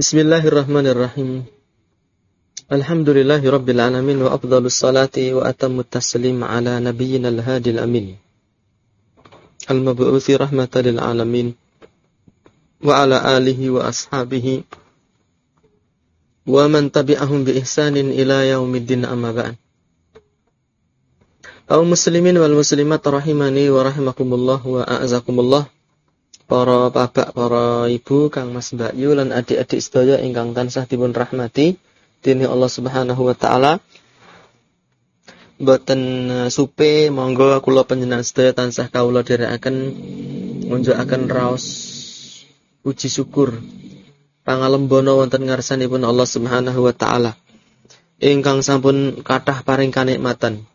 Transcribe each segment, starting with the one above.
Bismillahirrahmanirrahim. Alhamdulillahi rabbil alamin wa afdhalus salati wa atammu taslim ala nabiyyina al-hadil amin. Al-mab'uthi rahmatan lil alamin wa ala alihi wa ashabihi wa man tabi'ahum bi ihsanin ila yaumiddin amma ba'd. Kaum muslimin wal muslimat rahimani wa rahimakumullah wa a'azakumullah. Para bapak, para ibu, Kang Mas Mbak Yu lan adik-adik sedaya ingkang tansah dipun rahmati dening Allah Subhanahu wa taala. Boten uh, supe monggo kula panjenengan sedaya tansah kawula dherekaken ngunjukaken raos puji syukur. Pangalembono wonten ngarsanipun Allah Subhanahu wa taala. Ingkang sampun kathah paring kanikmatan.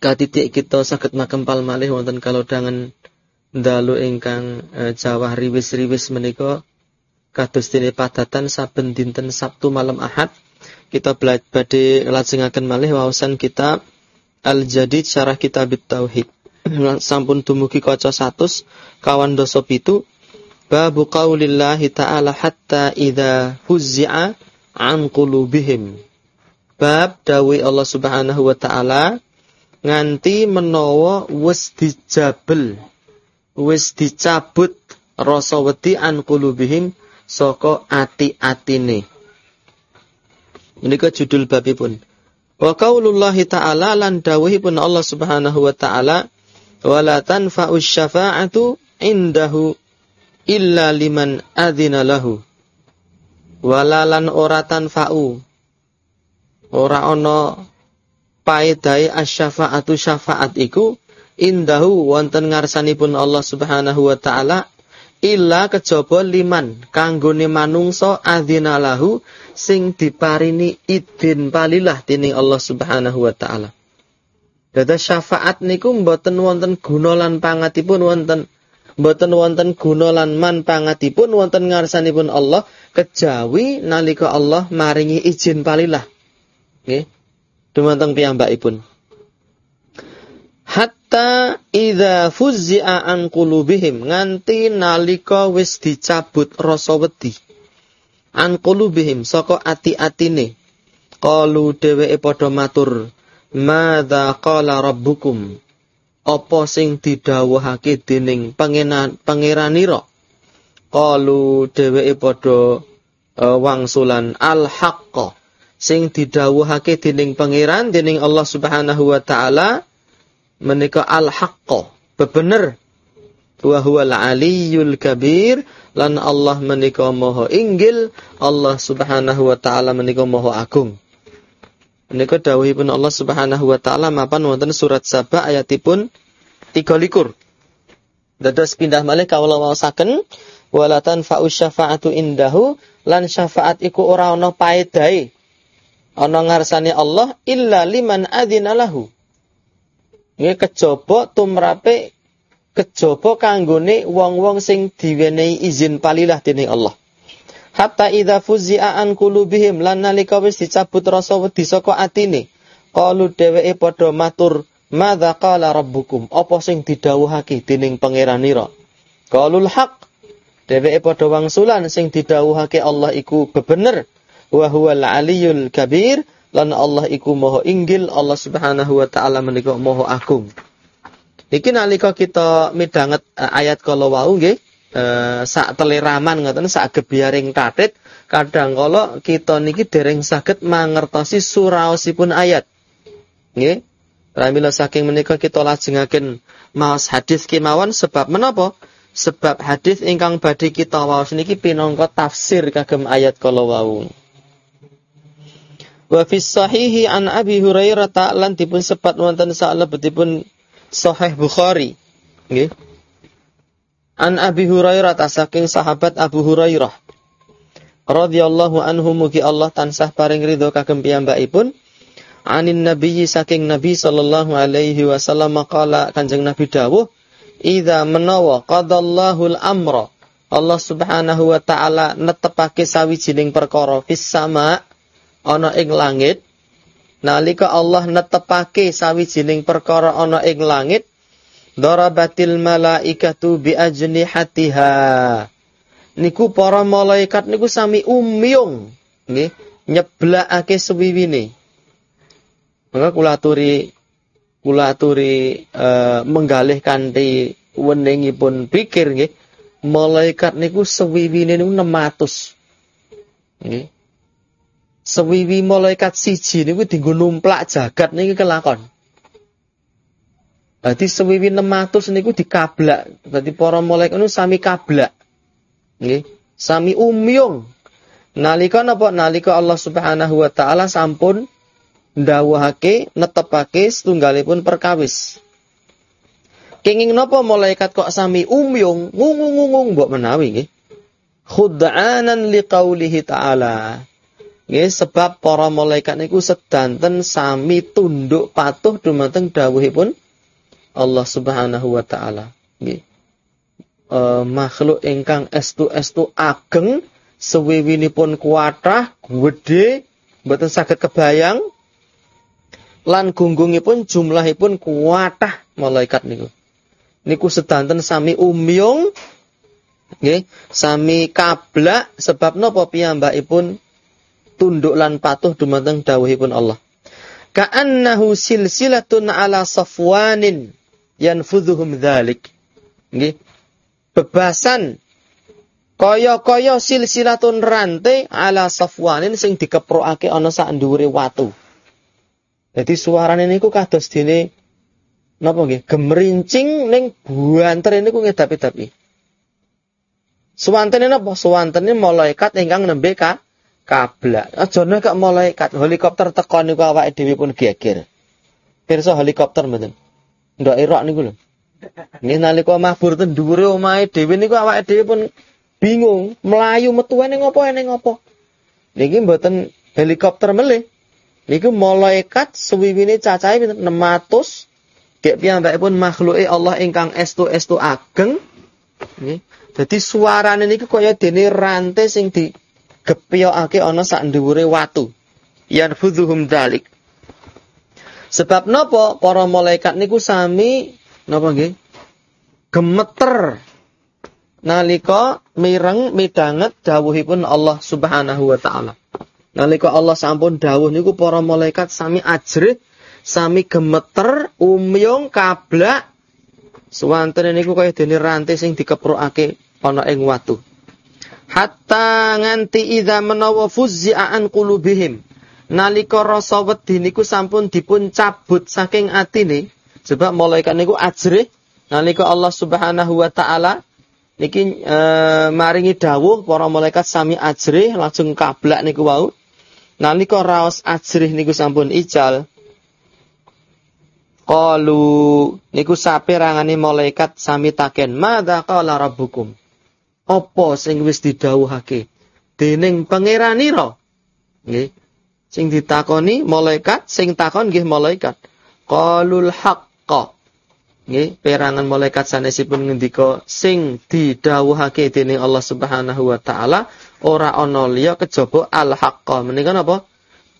Katitik kita saged makempal malih wonten kalodhangan dalu ingkang e, jawah riwis-riwis menika kados dene padatan saben dinten Sabtu malam Ahad. Kita badhe lajengaken malih wawasan kitab Al-Jadid Syarah Kitab Tauhid. Sampun dumugi kaca 100 kawan dosa pitu. Babu qaulillahi ta'ala hatta idza fuzzi'a an qulubihim. Bab dawi Allah Subhanahu wa taala nganti menawa wis dijabel wis dicabut rasa wedi an qulubihim saka ati-atine. Menika judul babipun. Wa qaulullahi ta'ala lan dawuhipun Allah Subhanahu wa taala wala tanfa'us syafa'atu indahu illa liman adzina lahu. Walalan ora tanfa'u. Ora ana paedai asyafaatu syafaat iku indahu wonten ngarsanipun Allah Subhanahu wa taala illa kejaba liman kanggone manungsa adzina lahu sing diparini idin palilah dening Allah Subhanahu wa taala. Dados syafaat niku mboten wonten guna lan pangatipun wonten mboten wonten guna lan man pangatipun wonten ngarsanipun Allah kejawi nalika Allah maringi izin palilah. Nggih dumateng piyambakipun. Hatta idza fuzzi'a an qulubihim nganti nalika wis dicabut rasa wedi. An qulubihim saka ati-atine. Qalu dheweke padha matur, "Madza qala rabbukum?" Apa sing didhawuhake dening pangeran pangeranira? Qalu dheweke padha uh, wangsulan al-haqqa sing didhawuhake dening pangeran dening Allah Subhanahu wa taala menika al-haqqo bebener. Wa huwal aliyul kabir lan Allah menika maha inggil Allah Subhanahu wa taala menika maha agung. Menika dawuhipun Allah Subhanahu wa taala mapan wonten surat Saba ayatipun 23 dados pindah malih kawula waosaken wala tanfa'u syafa'atu indahu lan syafaat iku ora ana paedahe ana ngarsane Allah illa liman adzina lahu. Nggih kejaba tumrape kejaba kanggone wong-wong sing diwenehi izin palilah dening Allah. Hatta idza fuzzi'a an qulubihim lan nalika wis dicabut rasa wedi saka atine. Qalu dheweke padha matur, "Madza qala rabbukum?" Apa sing didhawuhake dening pangeranira? Qalul haq. Dheweke padha wangsulan sing didhawuhake Allah iku bebener wa huwal aliyul kabir lan Allah iku moho inggil Allah Subhanahu wa taala menika moho agung. Iki nalika kita midanget uh, ayat kala wau nggih uh, sak teleraman ngoten sak gebiaring kathit kadang kala kita niki dereng saged mangertosi suraosipun ayat. Nggih. Pramila saking menika kita lajengaken maos hadis kemawon sebab menapa? Sebab hadis ingkang badhe kita waos niki pinangka tafsir kagem ayat kala wau. Wa fi sahihi an Abi Hurairah ta'lan dipun sepat wonten salebetipun Sahih Bukhari. Nggih. An Abi Hurairah ta saking sahabat Abu Hurairah. Radhiyallahu anhu mugi Allah tansah paring ridho kagem piyambakipun. Anin Nabi saking Nabi sallallahu alaihi wasallam qala Kanjeng Nabi dawuh, "Idza menawa qadallahu al-amra" Allah Subhanahu wa taala netepake sawijining perkara fis sama' ana ing langit nalika Allah netepake sawijining perkara ana ing langit darabatil malaikatu bi ajnihatiha niku para malaikat niku sami umyung nggih nyeblakake suwiwine. Maka kula aturi kula aturi e, menggalih kanthi weningipun pikir nggih malaikat niku suwiwine niku 600. Nggih. Sewiwi malaikat siji niku dienggo numplak jagat niki kelakon. Dadi sewiwi 600 niku dikablak. Dadi para malaikat niku sami kablak. Nggih, sami umyung. Nalika napa nalika Allah Subhanahu wa taala sampun ndawuhake netepake setunggalipun perkawis. Kenging napa malaikat kok sami umyung ngungung-ngungung mbok menawi nggih. Khud'anan liqaulihi ta'ala. Nggih sebab para malaikat niku sedanten sami tunduk patuh dumateng dawuhipun Allah Subhanahu wa taala. Nggih e, makhluk ingkang estu-estu ageng sewiwinipun kuatah gede mboten saged kebayang lan gunggungipun jumlahipun kuatah malaikat niku niku sedanten sami umyung nggih sami kablak sebab napa piyambakipun tunduk lan patuh dumateng dawuhipun Allah ka'annahu silsilatun ala safwanin yanfudhuhum dzalik nggih bebasan kaya-kaya silsilatun rantai ala safwanin sing dikeprokake ana sak dhuwure watu. Jadi suarane niku kados dene napa nggih gemerincing ning buanter niku ngedapi-dapi. Suwantene napa? Suwantene malaikat ingkang nembe ka kablak. Aja nek malaikat helikopter teko niku awake dhewe pun geger. Pirsa helikopter mboten. Ndak erok niku lho. Nggih nalika mabur ten dhuwure omahe dhewe niku awake dhewe pun bingung, melayu metu ngopo ning ngopo. Niki mboten helikopter melih. Niku malaikat suwiwine cacahe pinten 600 Gek pun makhluke Allah ingkang estu-estu ageng. Nggih. Dadi suarane niku kaya dene rantai sing digepyokake ana sak dhuwure watu. Yanfudhuhum dalik. Sebab nopo para malaikat niku sami napa nggih? Gemeter nalika mireng midanget dawuhipun Allah Subhanahu wa taala. Nalika Allah sampun dawuh niku para malaikat sami ajrih, sami gemeter, umyong, kablak. Suwantene niku kaya dene rantai sing dikeprokake ana ing watu. Hatta nganti idza menawa fuzzi'a an qulubihim. Nalika rasa wedi niku sampun dipun cabut saking atine, Sebab malaikat niku ajrih nalika Allah Subhanahu wa taala niki e, maringi dawuh para malaikat sami ajrih langsung kablak niku wau. Nalika raos ajrih niku sampun ical. Qalu niku sapirangane malaikat sami taken, "Madza qala rabbukum?" Apa sing wis didhawuhake dening pangeranira? Nggih. Sing ditakoni malaikat, sing takon nggih malaikat. Qalul haqq haqqa. Nggih, perangan malaikat sanesipun ngendika sing didhawuhake dening Allah Subhanahu wa taala ora ana liya kejaba al haqqa. Menika napa?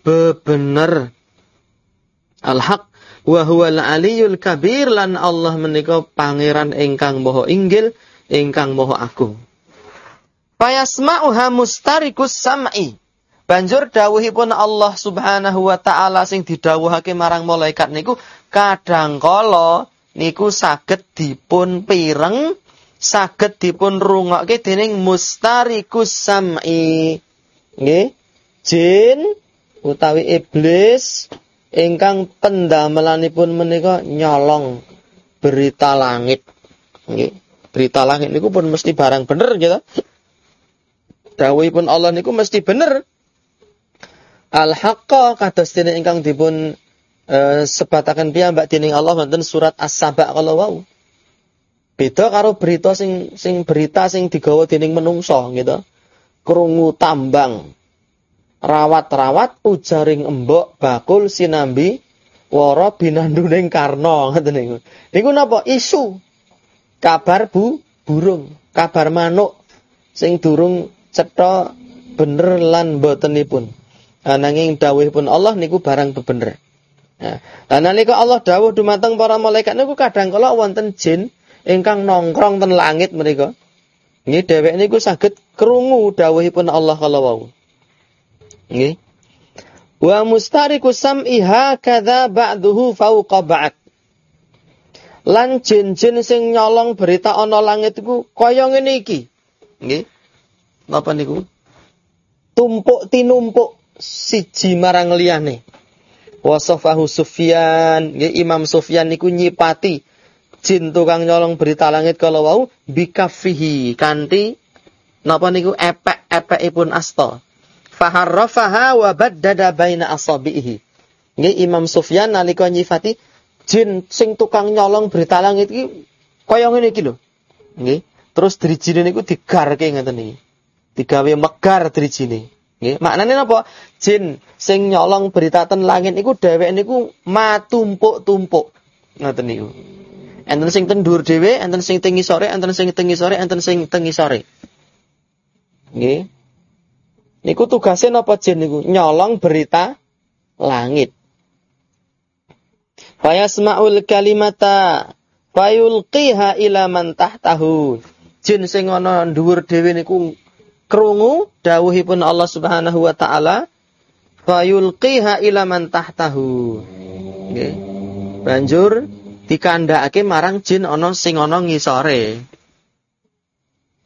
Bebener. Al haq wa huwal aliyul kabir lan Allah menika pangeran ingkang maha inggil, ingkang maha agung. Fayasma'uha mustarikus sam'i. Banjur dawuhipun Allah Subhanahu wa taala sing didhawuhake marang malaikat niku kadang kala niku saged dipun pireng saged dipun rungokke dening mustarikus sam'i. Nggih. Jin utawi iblis ingkang pendamelanipun menika nyolong berita langit. Nggih. Berita langit niku pun mesti barang bener gitu dawuhipun Allah niku mesti bener al haqqa kados dene ingkang dipun Eh, sebatakan piyambak dening Allah wonten surat As-Saba kalau wau. Beda karo berita sing sing berita sing digawa dening menungso gitu. Krungu tambang. Rawat-rawat ujaring embok bakul sinambi wara binanduning karno ngoten niku. Niku napa isu? Kabar bu burung, kabar manuk sing durung cetha bener lan botenipun. Ananging dawuhipun Allah niku barang bebener. Nah, nalika Allah dawuh dumateng para malaikat niku kadang kala wonten jin ingkang nongkrong ten langit mereka. Nggih dhewek niku saged krungu dawuhipun Allah kala wau. Nggih. Wa mustariku sam'iha kadza ba'duhu fauqa ba'd. Lan jin-jin sing nyolong berita ana langit iku kaya ngene iki. Nggih. Napa niku? Tumpuk tinumpuk siji marang liyane. Wasofahu Sufyan, nggih Imam Sufyan niku nyipati jin tukang nyolong berita langit kalau wau bikafihi kanti napa niku epek-epekipun asta. Faharrafaha wa baddada baina asabihi. Nggih Imam Sufyan nalika nyifati jin sing tukang nyolong berita langit iki kaya ngene iki lho. Nggih. Terus drijine niku digarke ngeten iki. Digawe megar drijine. Nggih, maknane napa? Jin sing nyolong berita ten langit niku dhewek niku matumpuk-tumpuk. Ngoten niku. Enten sing ten dhuwur dhewe, enten sing teng sore, enten sing teng sore, enten sing teng sore. Nggih. Niku tugasnya napa jin niku? Nyolong berita langit. Fayasma'ul kalimata fayulqiha ila man tahtahu. Jin sing ana dhuwur dhewe niku krungu dawuhipun Allah Subhanahu wa taala fayulqiha ila man tahtahu. Nggih. Banjur dikandhakake marang jin ana sing ana ngisore.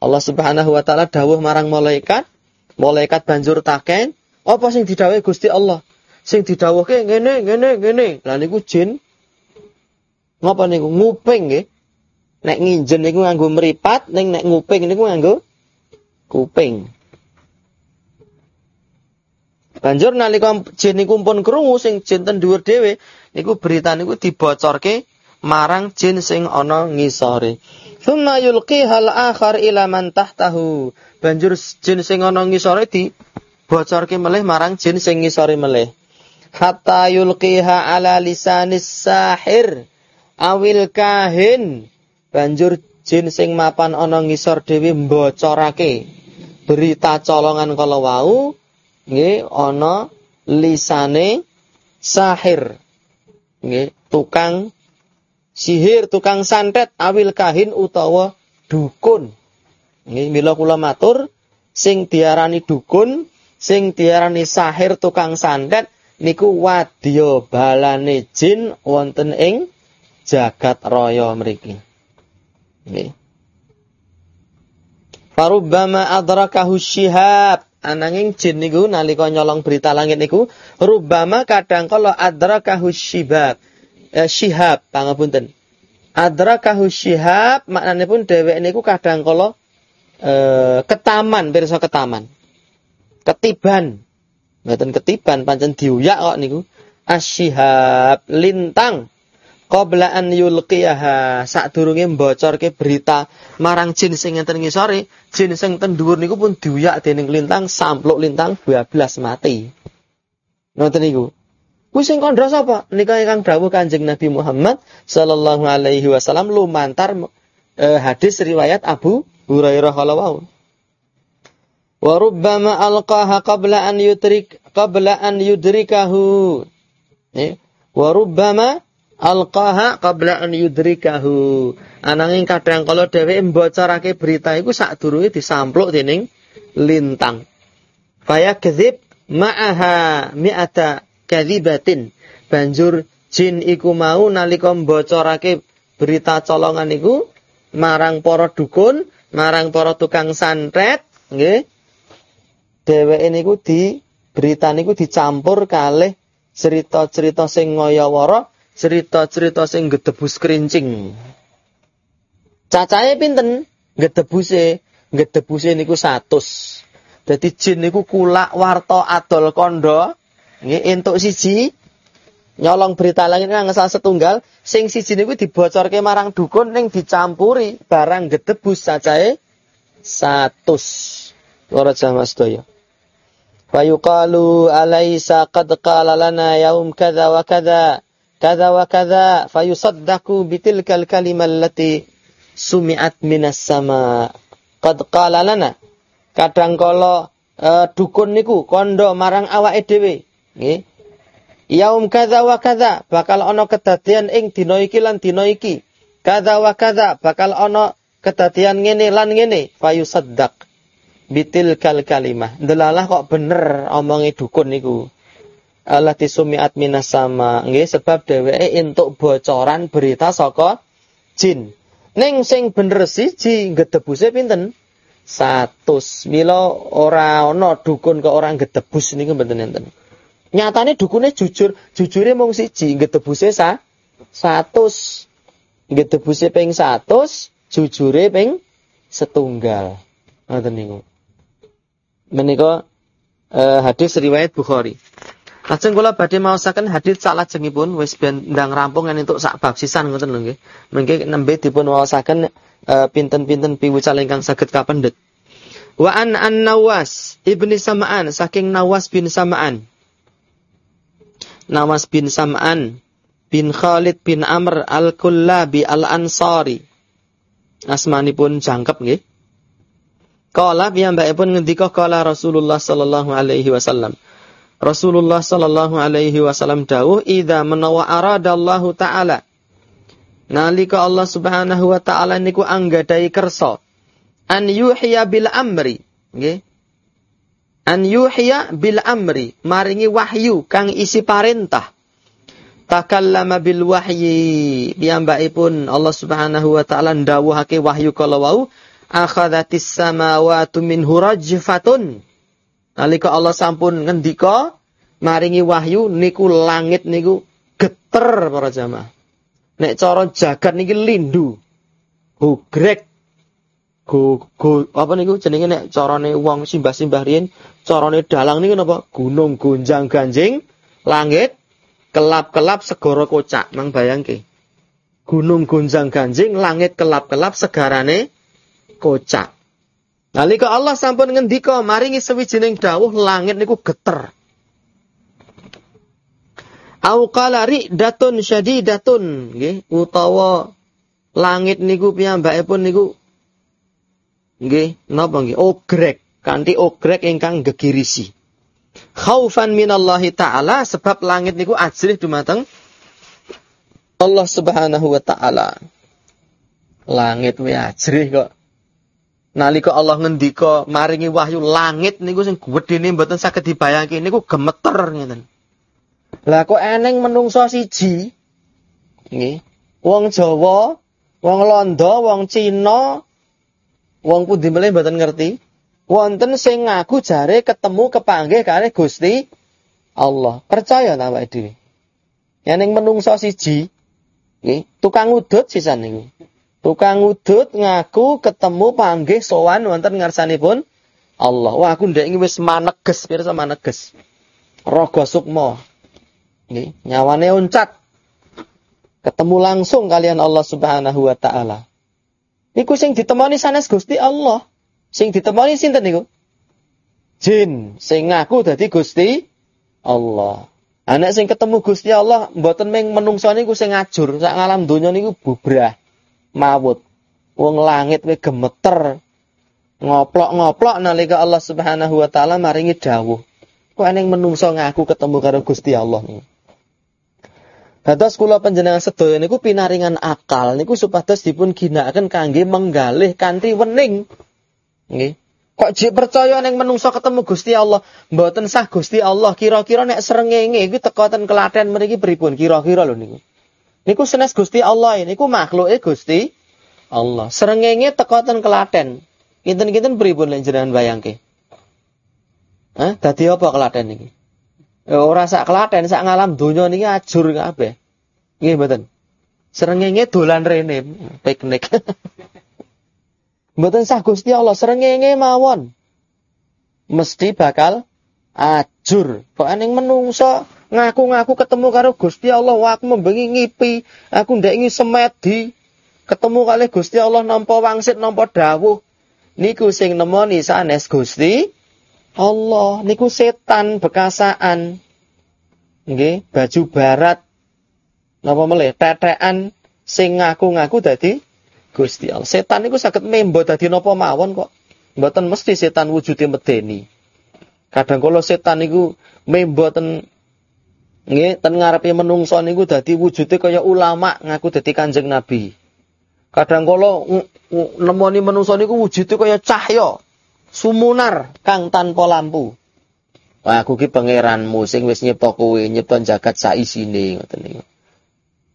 Allah Subhanahu wa taala dawuh marang malaikat, malaikat banjur taken, apa sing didhawuhi Gusti Allah? Sing didhawuhke ngene ngene ngene. Lah niku jin ngapa niku nguping nggih. Nek nginjen niku nganggo meripat, ning nek nguping niku nganggo kuping. Banjur nalika jin niku pun krungu sing jin ten dhuwur dhewe, niku berita niku dibocorke marang jin sing ana ngisore. Thumma hal akhar ila man tahtahu. Banjur jin sing ana ngisore di bocorke melih marang jin sing ngisore melih. Hatta yulqiha ala lisanis sahir awil kahin. Banjur jin sing mapan ana ngisor dhewe mbocorake berita colongan kala wau nggih ana lisane sahir. Nggih, tukang sihir, tukang santet, awil kahin utawa dukun. Nggih, mila kula matur sing diarani dukun, sing diarani sahir, tukang santet niku wadya balane jin wonten ing jagat raya mriki. Nggih. Farubbama adrakahu syihab. Ananging jin niku nalika nyolong berita langit niku rubbama kadang kala adrakahu syibab eh, syihab pangapunten. Adrakahu syihab maknane pun dhewek niku kadang kala eh, ketaman pirsa ketaman. Ketiban. Mboten ketiban pancen diuyak kok niku. Asyihab lintang qabla an yulqiyaha sadurunge mbocorke berita marang jin sing enten ngisore jin sing ten dhuwur niku pun diuyak dening lintang sampluk lintang 12 mati ngoten niku Kuwi sing kandha sapa? Nika ingkang dawuh Kanjeng Nabi Muhammad sallallahu alaihi wasallam lumantar eh, hadis riwayat Abu Hurairah kalawau. Wa rubbama alqaha qabla an yutrik qabla an yudrikahu. Eh, wa rubbama alqaha qabla an yudrikahu. Ananging kadang kalau dheweke mbocorake berita iku sadurunge disampluk dening lintang. Faya kadzib ma'aha mi'ata kadzibatin. Banjur jin iku mau nalika mbocorake berita colongan iku marang para dukun, marang para tukang santet, nggih. Dheweke niku di berita niku dicampur kalih cerita-cerita sing ngaya-wara, cerita-cerita sing gedebus kerincing. Cacahe pinten? Gedebuse, gedebuse niku 100. Dadi jin niku kulak warta adol kondo Nggih entuk siji nyolong berita langit kang salah setunggal sing siji niku dibocorke marang dukun ning dicampuri barang gedebus cacahe 100. Ora jamaah sedaya. Wa yuqalu alaysa qad qala lana yaum kadza wa kadza wa kadza fayusaddaqu bitilkal kalimah allati sumi'at minas sama. Qad qala lana. Kadang kala uh, dukun niku kondo marang awake dhewe Nggih. Yaum kadza wa kadza bakal ana kedadian ing dina iki lan dina iki. Kadza wa kadza bakal ana ketatian ngene lan ngene fayusaddaq bitil kal kalimah. Delalah kok bener omongi dukun niku. Allah tisumiat minas sama nggih sebab dheweke entuk bocoran berita saka jin. Ning sing bener siji gedebuse pinten? 100. Mila ora ana dukun kok orang gedebus niku mboten enten. Nyatane dukune jujur, jujure mung siji, gedebuse sa 100. Gedebuse ping 100, jujure ping setunggal. Ngoten niku. Menika eh, hadis riwayat Bukhari. Lajeng kula badhe maosaken hadis salajengipun wis ben ndang rampung entuk sak bab sisan ngoten lho nggih. Mengke nembe dipun waosaken eh, pinten-pinten piwucal ingkang saged kapendhet. Wa an an Nawas ibni Sam'an saking Nawas bin Sam'an. Nawas bin Sam'an bin Khalid bin Amr al-Kullabi al-Ansari asmanipun jangkep nggih. Kala pun ngendika kala Rasulullah sallallahu alaihi wasallam. Rasulullah sallallahu alaihi wasallam dawuh idza menawa aradallahu taala. Nalika Allah Subhanahu wa taala niku anggadai kersa an yuhya bil amri. Nggih. An yuhya bil amri maringi wahyu kang isi parentah takallama bil wahyi. Piyambakipun Allah Subhanahu wa taala ndawuhake wahyu kala wau akhadhatis samawati minhu rajfatun nalika Allah sampun ngendika maringi wahyu niku langit niku geter para jamaah. Nek cara jagat niki lindu. Hugrek go go apa niku jenenge nek carane wong simbah-simbah riyen? Carane dalang niku napa? Gunung gonjang ganjing langit kelap-kelap segara kocak. Mang bayangke. Gunung gonjang ganjing, langit kelap-kelap segarane kocak. Nalika Allah sampun ngendika maringi sewijining dawuh langit niku geter. Au qala ri'datun syadidatun nggih utawa langit niku piyambakipun niku nggih napa nggih ogrek kanthi ogrek ingkang gegirisi khaufan minallahi taala sebab langit niku ajrih dumateng Allah Subhanahu wa taala. Langit we ajrih kok. Nalika Allah ngendika maringi wahyu langit niku sing gedene mboten saged dibayangke niku gemeter ngeten. Lah kok eneng menungso siji nggih. Wong Jawa, wong Londo, wong Cina, wong pundi melih mboten ngerti wonten sing ngaku jare ketemu kepanggih kali Gusti Allah. Percaya ta awake dhewe? Yen ning menungso siji, nggih, tukang udut sisan niku. Tukang udut ngaku ketemu panggih sowan wonten ngarsanipun Allah. Wah, aku ndek wis maneges, pirsa maneges. Raga sukma. Nggih, nyawane uncat. Ketemu langsung kalian Allah Subhanahu wa taala. Niku sing ditemoni sanes Gusti Allah. Sing ditemoni sinten niku? Jin sing ngaku dadi Gusti Allah. Anak sing ketemu Gusti Allah mboten meng menungso niku sing ngajur, sak ngalam donya niku bubrah, mawut. Wong langit we gemeter. Ngoplok-ngoplok nalika Allah Subhanahu wa taala maringi dawuh. Kok eneng menungso ngaku ketemu karo Gusti Allah niku. Dados kula panjenengan sedaya niku pinaringan akal niku supados dipun ginakaken kangge menggalih kanthi wening Nggih. Kok jek percaya ning menungso ketemu Gusti Allah, mboten sah Gusti Allah. Kira-kira nek srengenge iki teko ten Klaten mriki pripun kira-kira lho niku. Niku senes Gusti Allah niku makhluke Gusti Allah. Srengenge teko ten Klaten. Kinten-kinten pripun lek jenengan bayangke? Hah, dadi apa Klaten niki? Ya ora sak Klaten, sak ngalam donya niki ajur kabeh. Nggih mboten. Srengenge dolan rene piknik. Mboten sah Gusti Allah srengenge mawon. Mesti bakal ajur. Kok ening menungso ngaku-ngaku ketemu karo Gusti Allah, wah aku membengi ngipi, aku ndak ingin semedi. Ketemu kali Gusti Allah nampa wangsit nampa dawuh. Niku sing nemoni sanes Gusti Allah, niku setan bekasaan. Nggih, baju barat. Napa melih tetekan sing ngaku-ngaku dadi Gusti Allah. Setan niku saged membo dadi napa mawon kok. Mboten mesti setan wujude medeni. Kadang kala setan niku membo nggih ten ngarepe menungso niku dadi wujude kaya ulama ngaku dadi Kanjeng Nabi. Kadang kala nemoni menungso niku wujude kaya cahya sumunar kang tanpa lampu. Wah, aku ki pangeranmu sing wis nyipta kowe, nyipta jagat saisine ngoten niku.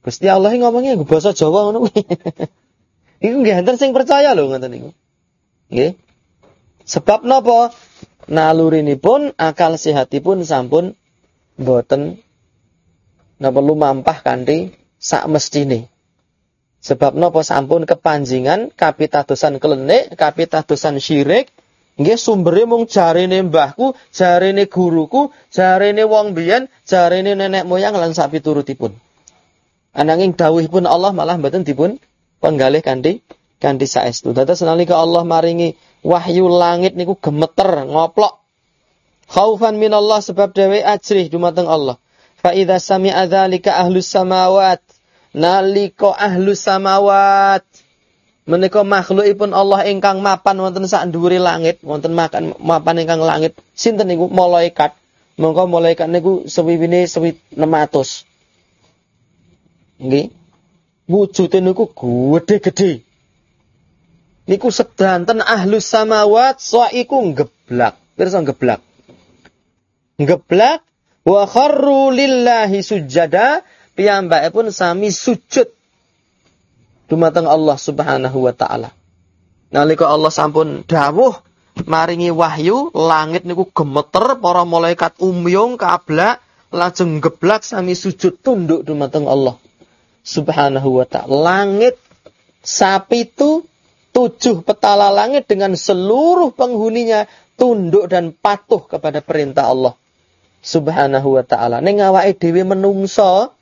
Gusti Allah ngomongnya gue basa Jawa ngono kuwi. Iku nggih enten sing percaya lho ngoten niku. Nggih. Sebab napa? Nalurinipun akal sehatipun sampun boten napa lumampah kanthi sak mestine. Sebab nopo sampun kepanjingan kapitadosan kelenik, kapitadosan syirik, nggih sumbere mung jarene mbahku, jarene guruku, jarene wong biyen, jarene nenek moyang lan sak piturutipun. Ananging dawuhipun Allah malah mboten dipun penggalih kanthi kanthi saestu. Dados nalika Allah maringi wahyu langit niku gemeter, ngoplok. Khaufan minallah sebab dhewe ajrih dumateng Allah. Fa idza sami'a dzalika ahlus samawat nalika ahlus samawat menika makhlukipun Allah ingkang mapan wonten sak dhuwure langit, wonten makan mapan ingkang langit. Sinten niku malaikat. Mongko malaikat niku sewiwine sewi 600. Nggih. Wujude niku gede-gede. Niku sedanten ahlus samawat so iku geblak. Pirsa geblak. Geblak wa kharru lillahi sujada pun sami sujud dumateng Allah Subhanahu wa taala. Nalika Allah sampun dawuh maringi wahyu, langit niku gemeter, para malaikat umyung kablak lajeng geblak sami sujud tunduk dumateng Allah Subhanahu wa taala. Langit sapi itu tujuh petala langit dengan seluruh penghuninya tunduk dan patuh kepada perintah Allah Subhanahu wa taala. Ning awake dhewe menungso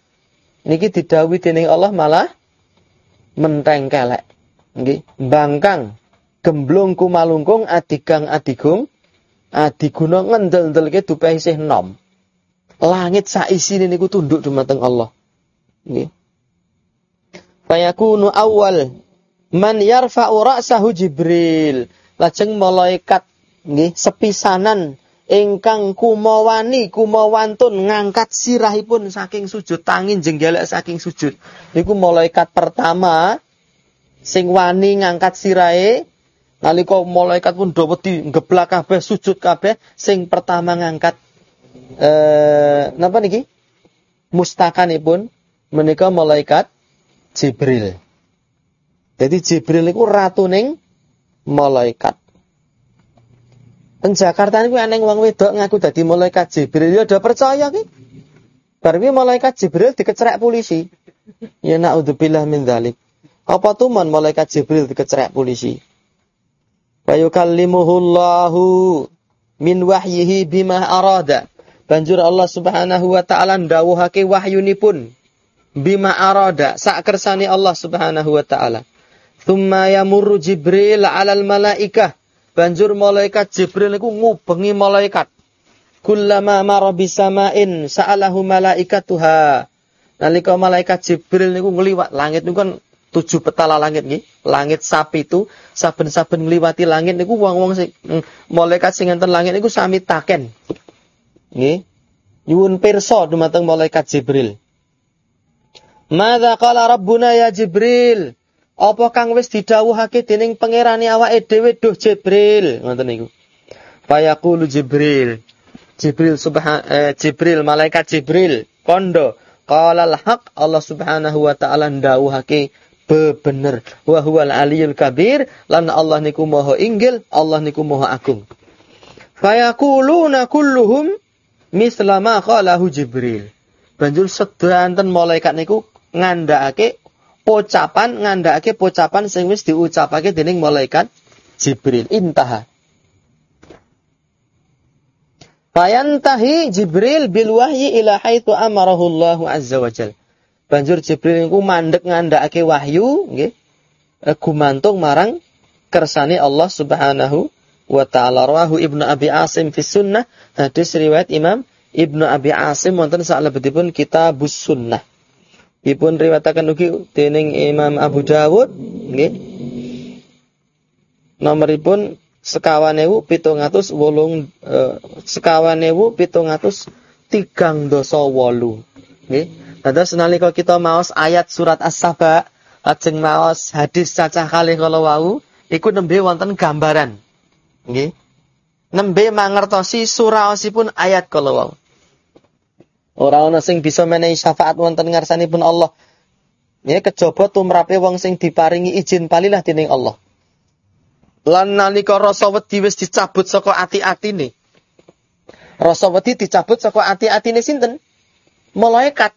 niki didawi dening Allah malah menteng kelek. Nggih, bangkang gemblung kumalungkung adigang adigung adiguna ngendel-ndelke dupe isih nom. Langit saisine niku tunduk dumateng Allah. Nggih. Fayakunu awal man yarfa'u ra'sahu Jibril. Lajeng malaikat nggih sepisanan ingkang kumawani kumawantun ngangkat sirahipun saking sujud tangin jenggelek saking sujud. Niku malaikat pertama sing wani ngangkat sirahe. Nalika malaikat pun do wedi ngeblak kabeh sujud kabeh sing pertama ngangkat eh napa niki? Mustakanipun menika malaikat Jibril. Jadi Jibril niku ratuning malaikat Teng Jakarta niku aneh wong wedok ngaku dadi malaikat Jibril ya do percaya ki. Bar malaikat Jibril dikecerek polisi. Ya naudzubillah min dzalik. Apa tuh mon malaikat Jibril dikecerek polisi? Wa yukallimuhullahu min wahyihi bima arada. Banjur Allah Subhanahu wa taala ndawuhake wahyunipun bima arada sak kersane Allah Subhanahu wa taala. Tsumma yamurru Jibril 'alal malaikah Banjur malaikat Jibril niku ngubengi malaikat. Kullama mara bisamain sa'alahu malaikatuha. Nalika malaikat Jibril niku ngliwat langit niku kan tujuh petala langit nggih. Langit sapi itu saben-saben ngliwati langit niku wong-wong sing mm, malaikat sing enten langit niku sami taken. Nggih. Nyuwun pirsa dumateng malaikat Jibril. Madza qala rabbuna ya Jibril? Apa kang wis didhawuhake dening pangerane awake dhewe duh Jibril ngoten niku. Fayaqulu Jibril. Jibril subhan eh, Jibril malaikat Jibril kondo qala haq Allah Subhanahu wa taala ndawuhake bebener wa huwal aliyul kabir lan Allah niku maha inggil Allah niku maha agung. Fayaquluna kulluhum misla ma qalahu Jibril. Banjur sedanten malaikat niku ngandhakake pocapan ngandhakake pocapan sing wis diucapake dening malaikat Jibril intaha Fayantahi Jibril bil wahyi ila haitsu amarahu Allah azza wajal. Banjur Jibril niku mandek ngandhakake wahyu nggih eh, gumantung marang kersane Allah Subhanahu wa taala rawahu Ibnu Abi Asim fi sunnah hadis riwayat Imam Ibnu Abi Asim wonten salebetipun kitabus sunnah. Dipun riwayataken ugi dening Imam Abu Dawud nggih. Nomoripun sekawan ewu pitung atus wolung eh, sekawan ewu pitung atus tigang dosa wolu. Nggih. Dados kita maos ayat surat As-Saba Lajeng maos hadis cacah kalih kala wau iku nembe wonten gambaran. Nggih. Nembe mangertosi suraosipun ayat kala wau. Ora ana sing bisa menehi syafaat wonten ngarsanipun Allah. Ya kejaba tumrape wong sing diparingi izin palilah dening Allah. Lan nalika rasa wedi wis dicabut saka ati-atine. Rasa wedi dicabut saka ati-atine sinten? Malaikat.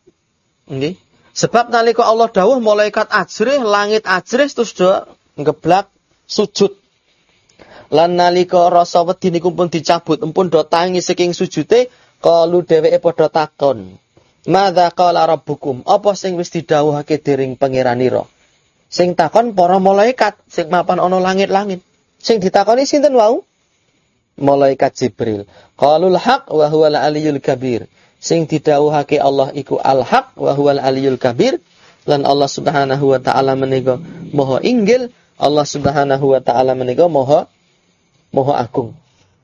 Nggih. Sebab nalika Allah dawuh malaikat ajrih, langit ajrih terus do ngeblak sujud. Lan nalika rasa wedi niku pun dicabut, empun do tangi saking sujute, kalu dheweke padha takon. Madza qala rabbukum? Apa sing wis didhawuhake dening pangeranira? Sing takon para malaikat sing mapan ana langit-langit. Sing ditakoni sinten wau? Malaikat Jibril. Qalul haq wa huwal aliyyul kabir sing didhawuhake Allah iku al-haq wa huwal aliyul kabir lan Allah Subhanahu wa taala menika maha inggil Allah Subhanahu wa taala menika maha maha agung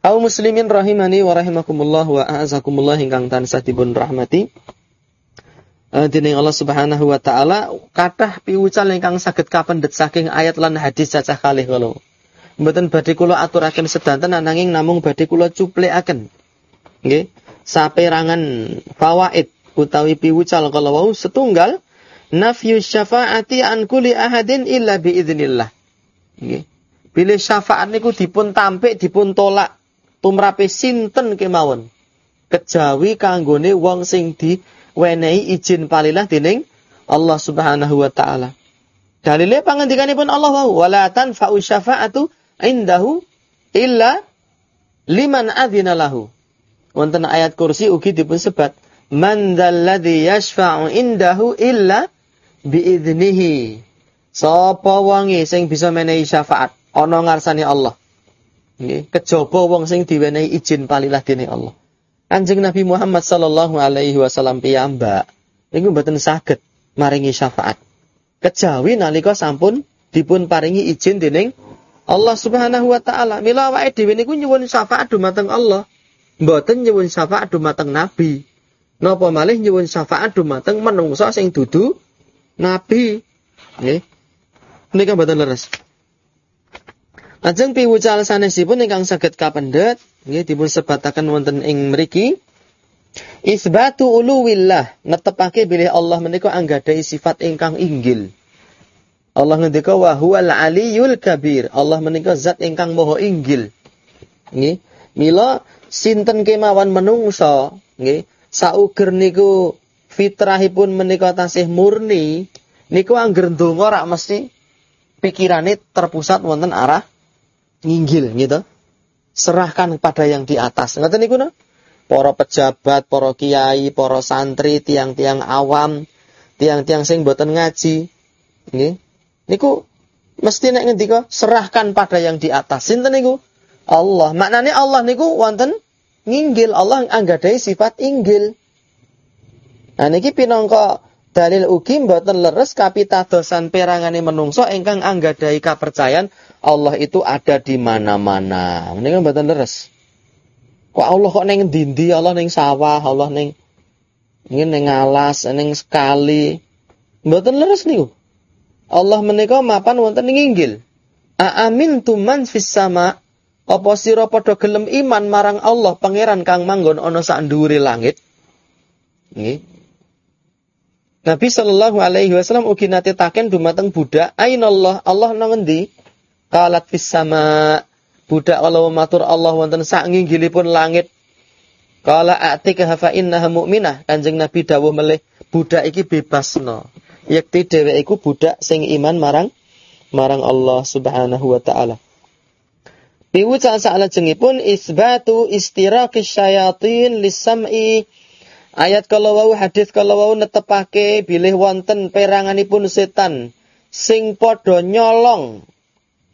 kaum muslimin rahimani wa rahimakumullah wa a'azakumullah ingkang tansah dipun rahmati uh, dening Allah Subhanahu wa taala kathah piwucal ingkang saged kapendhet saking ayat lan hadis cacah kalih kala mboten badhe kula aturaken sedanten ananging namung badhe kula cuplikaken nggih saperangan fawaid utawi piwucal kalau wau setunggal nafyu syafaati an kulli ahadin illa biiznillah. Nggih. Bilih syafaat niku dipun tampik dipun tolak tumrape sinten kemawon. Kejawi kanggone wong sing diwenehi izin palilah dening Allah Subhanahu wa taala. Dalile pangandikanipun Allah wau wala tanfa'u syafa'atu indahu illa liman adzina lahu wonten ayat kursi ugi dipun sebat man dzalladzi yashfa'u indahu illa biidznihi sapa wonge sing bisa menehi syafaat ana ngarsane Allah nggih wong sing diwenehi izin palilah dening Allah Kanjeng Nabi Muhammad sallallahu alaihi wasallam piyambak niku mboten saged maringi syafaat kejawi nalika sampun dipun paringi izin dening Allah Subhanahu wa taala. Mila awake dhewe niku nyuwun syafaat dumateng Allah mboten nyuwun syafaat dumateng nabi. Napa malih nyuwun syafaat dumateng menungsa sing dudu nabi. Nggih. Menika mboten leres. Lajeng piwucal sanesipun ingkang saged kapendhet nggih dipun sebataken wonten ing mriki Isbatu uluwillah netepake bilih Allah menika anggadhahi sifat ingkang inggil. Allah ngendika wa huwal aliyul kabir. Allah menika zat ingkang maha inggil. Nggih. Mila sinten kemawan menungso nggih sauger niku fitrahipun menika tasih murni niku angger ndonga rak mesti pikirane terpusat wonten arah nginggil gitu. Serahkan pada yang di atas. Ngoten niku no? Para pejabat para kiai para santri tiang-tiang awam tiang-tiang sing boten ngaji. Nggih. Niku mesti nek ngendika serahkan pada yang di atas. Sinten niku? Allah. Maknanya Allah niku wonten nginggil. Allah anggadai sifat inggil. Nah niki pinangka dalil ugi mboten leres kapitadosan perangane menungso ingkang anggadai kepercayaan Allah itu ada di mana-mana. Menika mboten leres. Kok Allah kok neng dindi, Allah neng sawah, Allah neng ingin neng alas, neng sekali. Mboten leres niku. Allah menika mapan wonten nginggil. Aamin tuman fis sama apa sira padha gelem iman marang Allah pangeran kang manggon ana sak langit? Nggih. Nabi sallallahu alaihi wasallam ugi nate taken dumateng budak, "Ainallah? Allah nang ngendi?" Qalat fis sama. Budak kalau matur Allah wonten sak nginggilipun langit. Kala atika fa innaha mu'minah. Kanjeng Nabi dawuh melih, budak iki bebasno. Yakti dheweke iku budak sing iman marang marang Allah Subhanahu wa taala. Piwucal pun isbatu istiraqis syayatin lisam'i Ayat kalau wau hadis kalau wau netepake bilih wonten peranganipun setan sing padha nyolong.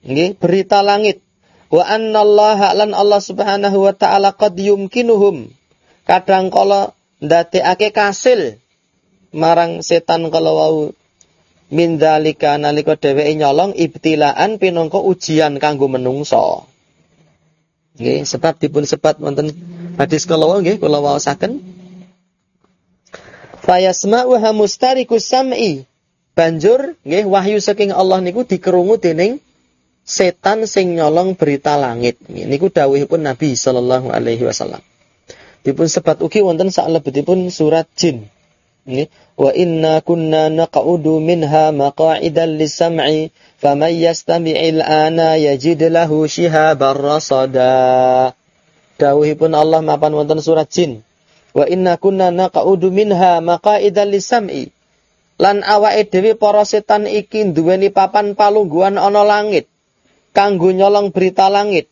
Nggih berita langit. Wa annallaha lan Allah Subhanahu wa taala qad yumkinuhum. Kadang kala ndadekake kasil marang setan kalau wau. Min nalika dheweke nyolong ibtilaan pinangka ujian kanggo menungso. Nggih, sebab dipun sebat wonten hadis kala nggih kula waosaken. Fayasma'uha mustariku sam'i. Banjur nggih wahyu saking Allah niku dikerungu dening setan sing nyolong berita langit. Niku dawuhipun Nabi sallallahu alaihi wasallam. Dipun sebat ugi wonten salebetipun surat jin. Nggih, wa inna kunna naq'udu minha maqa'idan lis-sam'i faman yastami'il ana yajid lahu shihaban rasada. Dawuhipun Allah mapan wonten surat jin. Wa inna kunna naq'udu minha maqa'idan lis-sam'i. Lan awake dhewe para setan iki duweni papan palungguhan ana langit kanggo nyolong berita langit.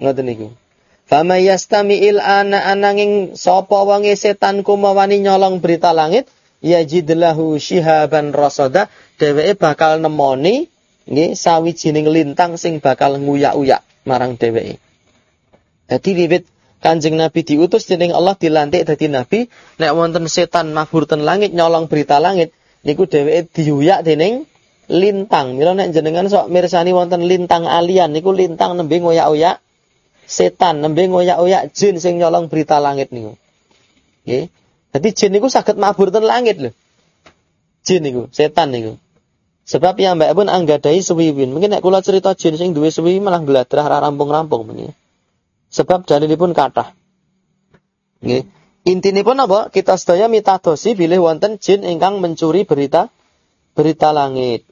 Ngoten niku. Fama yastami'il ana ananging sapa wonge setan kumawani nyolong berita langit yajidlahu shihaban rasada dheweke bakal nemoni nggih sawijining lintang sing bakal nguyak-uyak marang dheweke. Dadi wiwit Kanjeng Nabi diutus dening Allah dilantik dadi nabi, nek wonten setan mabur ten langit nyolong berita langit, niku dheweke diuyak dening lintang. Mila nek jenengan sok mirsani wonten lintang alian niku lintang nembe ngoyak-oyak setan nembe ngoyak-oyak jin sing nyolong berita langit niku. Nggih. Dadi jin niku saged mabur ten langit lho. Jin niku, setan niku. Sebab ya mbak pun anggadai suwiwin. Mungkin nek kula cerita jin sing duwe suwi malah gladrah ra rampung-rampung mungkin. Sebab dalilipun kathah. Nggih. Intinipun apa? Kita sedaya mitadosi bilih wonten jin ingkang mencuri berita berita langit.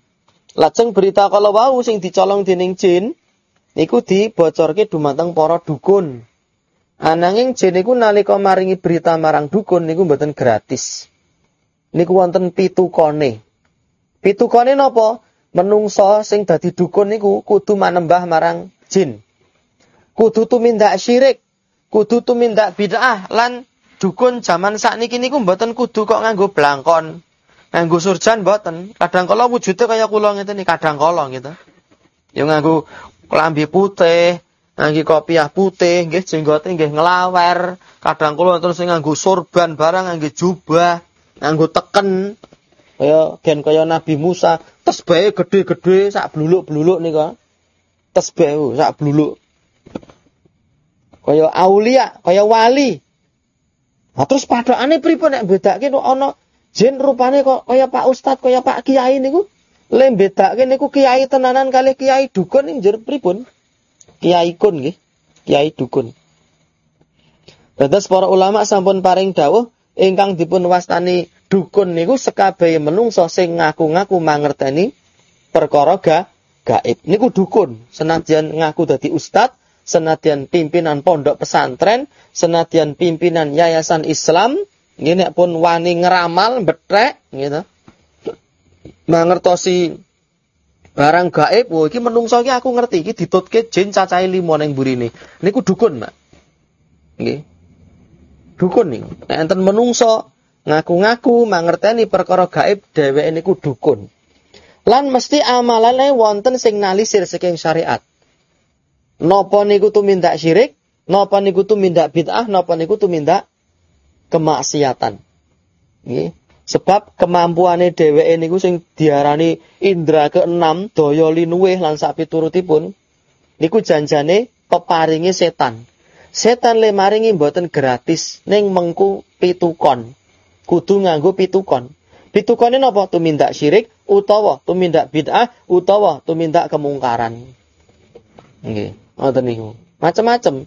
Lajeng berita kalau wau sing dicolong dening jin niku dibocorke dumateng para dukun. Ananging jin niku nalika maringi berita marang dukun niku mboten gratis. Niku wonten pitukone. Pitukone napa? Menungso sing dadi dukun niku kudu manembah marang jin. Kudu tumindak syirik, kudu tumindak bid'ah lan dukun zaman sakniki niku mboten kudu kok nganggo blangkon. Nganggo surjan mboten. Kadang kala wujude kaya kula ngeten iki kadang kala gitu. Ya nganggo klambi putih, nganggo kopiah putih, nggih jenggote nggih nglawer. Kadang kula terus nganggo sorban barang, nganggo jubah, nganggo teken. Kaya gen kaya Nabi Musa, tesbahe gede-gede sak bluluk-bluluk nika. Tesbahe sak bluluk. Kaya aulia, kaya wali. Nah, terus padakane pripun nek bedake ana jin rupane kok kaya Pak Ustad, kaya Pak Kiai niku Le bedake niku kiai tenanan kali kiai dukun ing njur pripun? Kiai kun nggih. Kiai dukun. Dados para ulama sampun paring dawuh ingkang dipun wastani dukun niku sekabehe menungso sing ngaku-ngaku mangerteni perkara ga, gaib. Niku dukun, senadyan ngaku dadi ustad, senadyan pimpinan pondok pesantren, senadyan pimpinan yayasan Islam, ngene pun wani ngeramal betrek gitu mangertosi barang gaib, oh iki menungso iki aku ngerti iki ditutke jin cacahe 5 ning burine. Niku dukun, Mak. Nggih. Dukun. Nek enten menungso ngaku-ngaku mangerteni perkara gaib dheweke niku dukun. Lan mesti amalane wonten sing nalisir saking syariat. Napa niku tumindak syirik, napa niku tumindak bid'ah, napa niku tumindak kemaksiatan. Nggih. Sebab kemampuane dheweke niku sing diarani indra keenam daya linuwih lan sapiturutipun niku janjane peparingi setan. Setan le maringi mboten gratis ning mengku pitukon. Kudu nganggo pitukon. Pitukone napa? Tumindak syirik utawa tumindak bid'ah utawa tumindak kemungkaran. Nggih, ngoten niku. Macem-macem.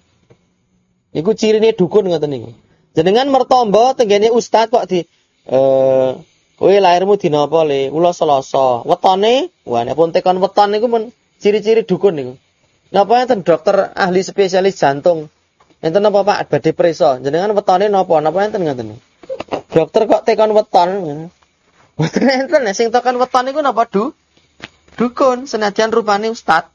Niku cirine dukun ngoten niku. Jenengan mertombo tenggene ustaz kok di eh kowe lahirmu dina apa le? Kula Selasa. Wetone, wah nek pun tekan weton niku pun ciri-ciri dukun niku. Napa enten dokter ahli spesialis jantung? Enten apa Pak badhe preso? Jenengan wetone napa? Napa enten ngoten? Dokter kok tekan weton? Mboten enten sing tekan weton niku napa du? Dukun senadyan rupane ustad.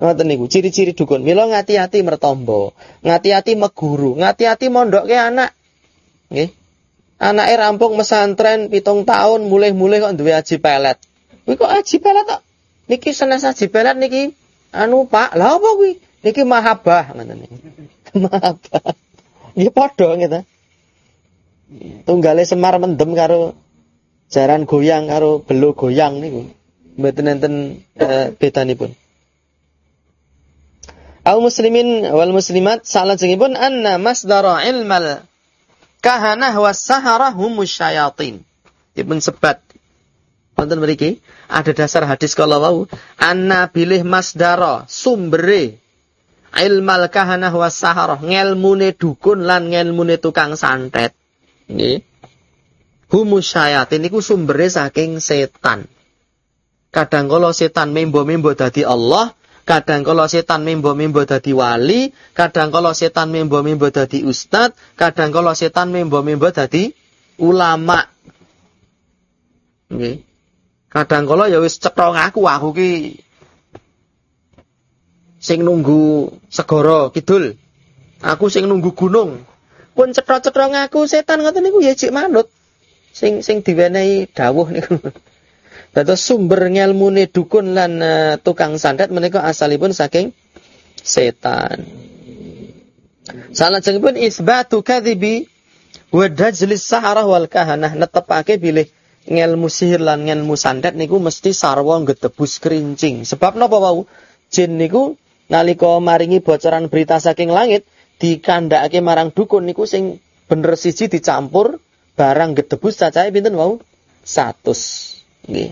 Ngoten niku ciri-ciri dukun. Mila ngati-ati mertombo, ngati-ati meguru, ngati-ati mondokke anak. Nggih. Anake rampung mesantren pitung tahun mulai-mulai kok duwe aji pelet. Kuwi kok aji pelet kok? Niki senes aji pelet niki anu Pak, lah apa kuwi? Niki mahabah ngoten niki. mahabah. Ya padha ngene. Tunggale Semar mendem karo jaran goyang karo belo goyang niku. Mboten enten e, bedanipun. Al muslimin wal muslimat salajengipun anna masdara ilmal kahanah was sahara humus syayatin. Dipun sebat Wonten mriki ada dasar hadis kalau wau anna bilih masdara sumbere ilmal kahanah was saharah ngelmune dukun lan ngelmune tukang santet. Nggih. Humus syayatin niku sumbere saking setan. Kadang kalau setan membo-membo dadi Allah, kadang kalau setan membo-membo dadi wali, kadang kalau setan membo-membo dadi ustad, kadang kalau setan membo-membo dadi ulama. Nggih. Kadang kalau ya wis cetha ngaku aku ki sing nunggu segara kidul. Aku sing nunggu gunung. Pun cetha-cetha ngaku setan ngoten niku ya cik manut. Sing sing diwenehi dawuh niku. Dados sumber ngelmune dukun lan uh, tukang santet menika asalipun saking setan. Salah pun isbatu kadhibi wa dajlis saharah wal kahanah netepake bilih ngelmu sihir lan ngelmu santet niku mesti sarwa getebus kerincing. Sebab napa wau? Jin niku nalika maringi bocoran berita saking langit dikandhakake marang dukun niku sing bener siji dicampur barang getebus cacahe pinten wau? 100. Nggih.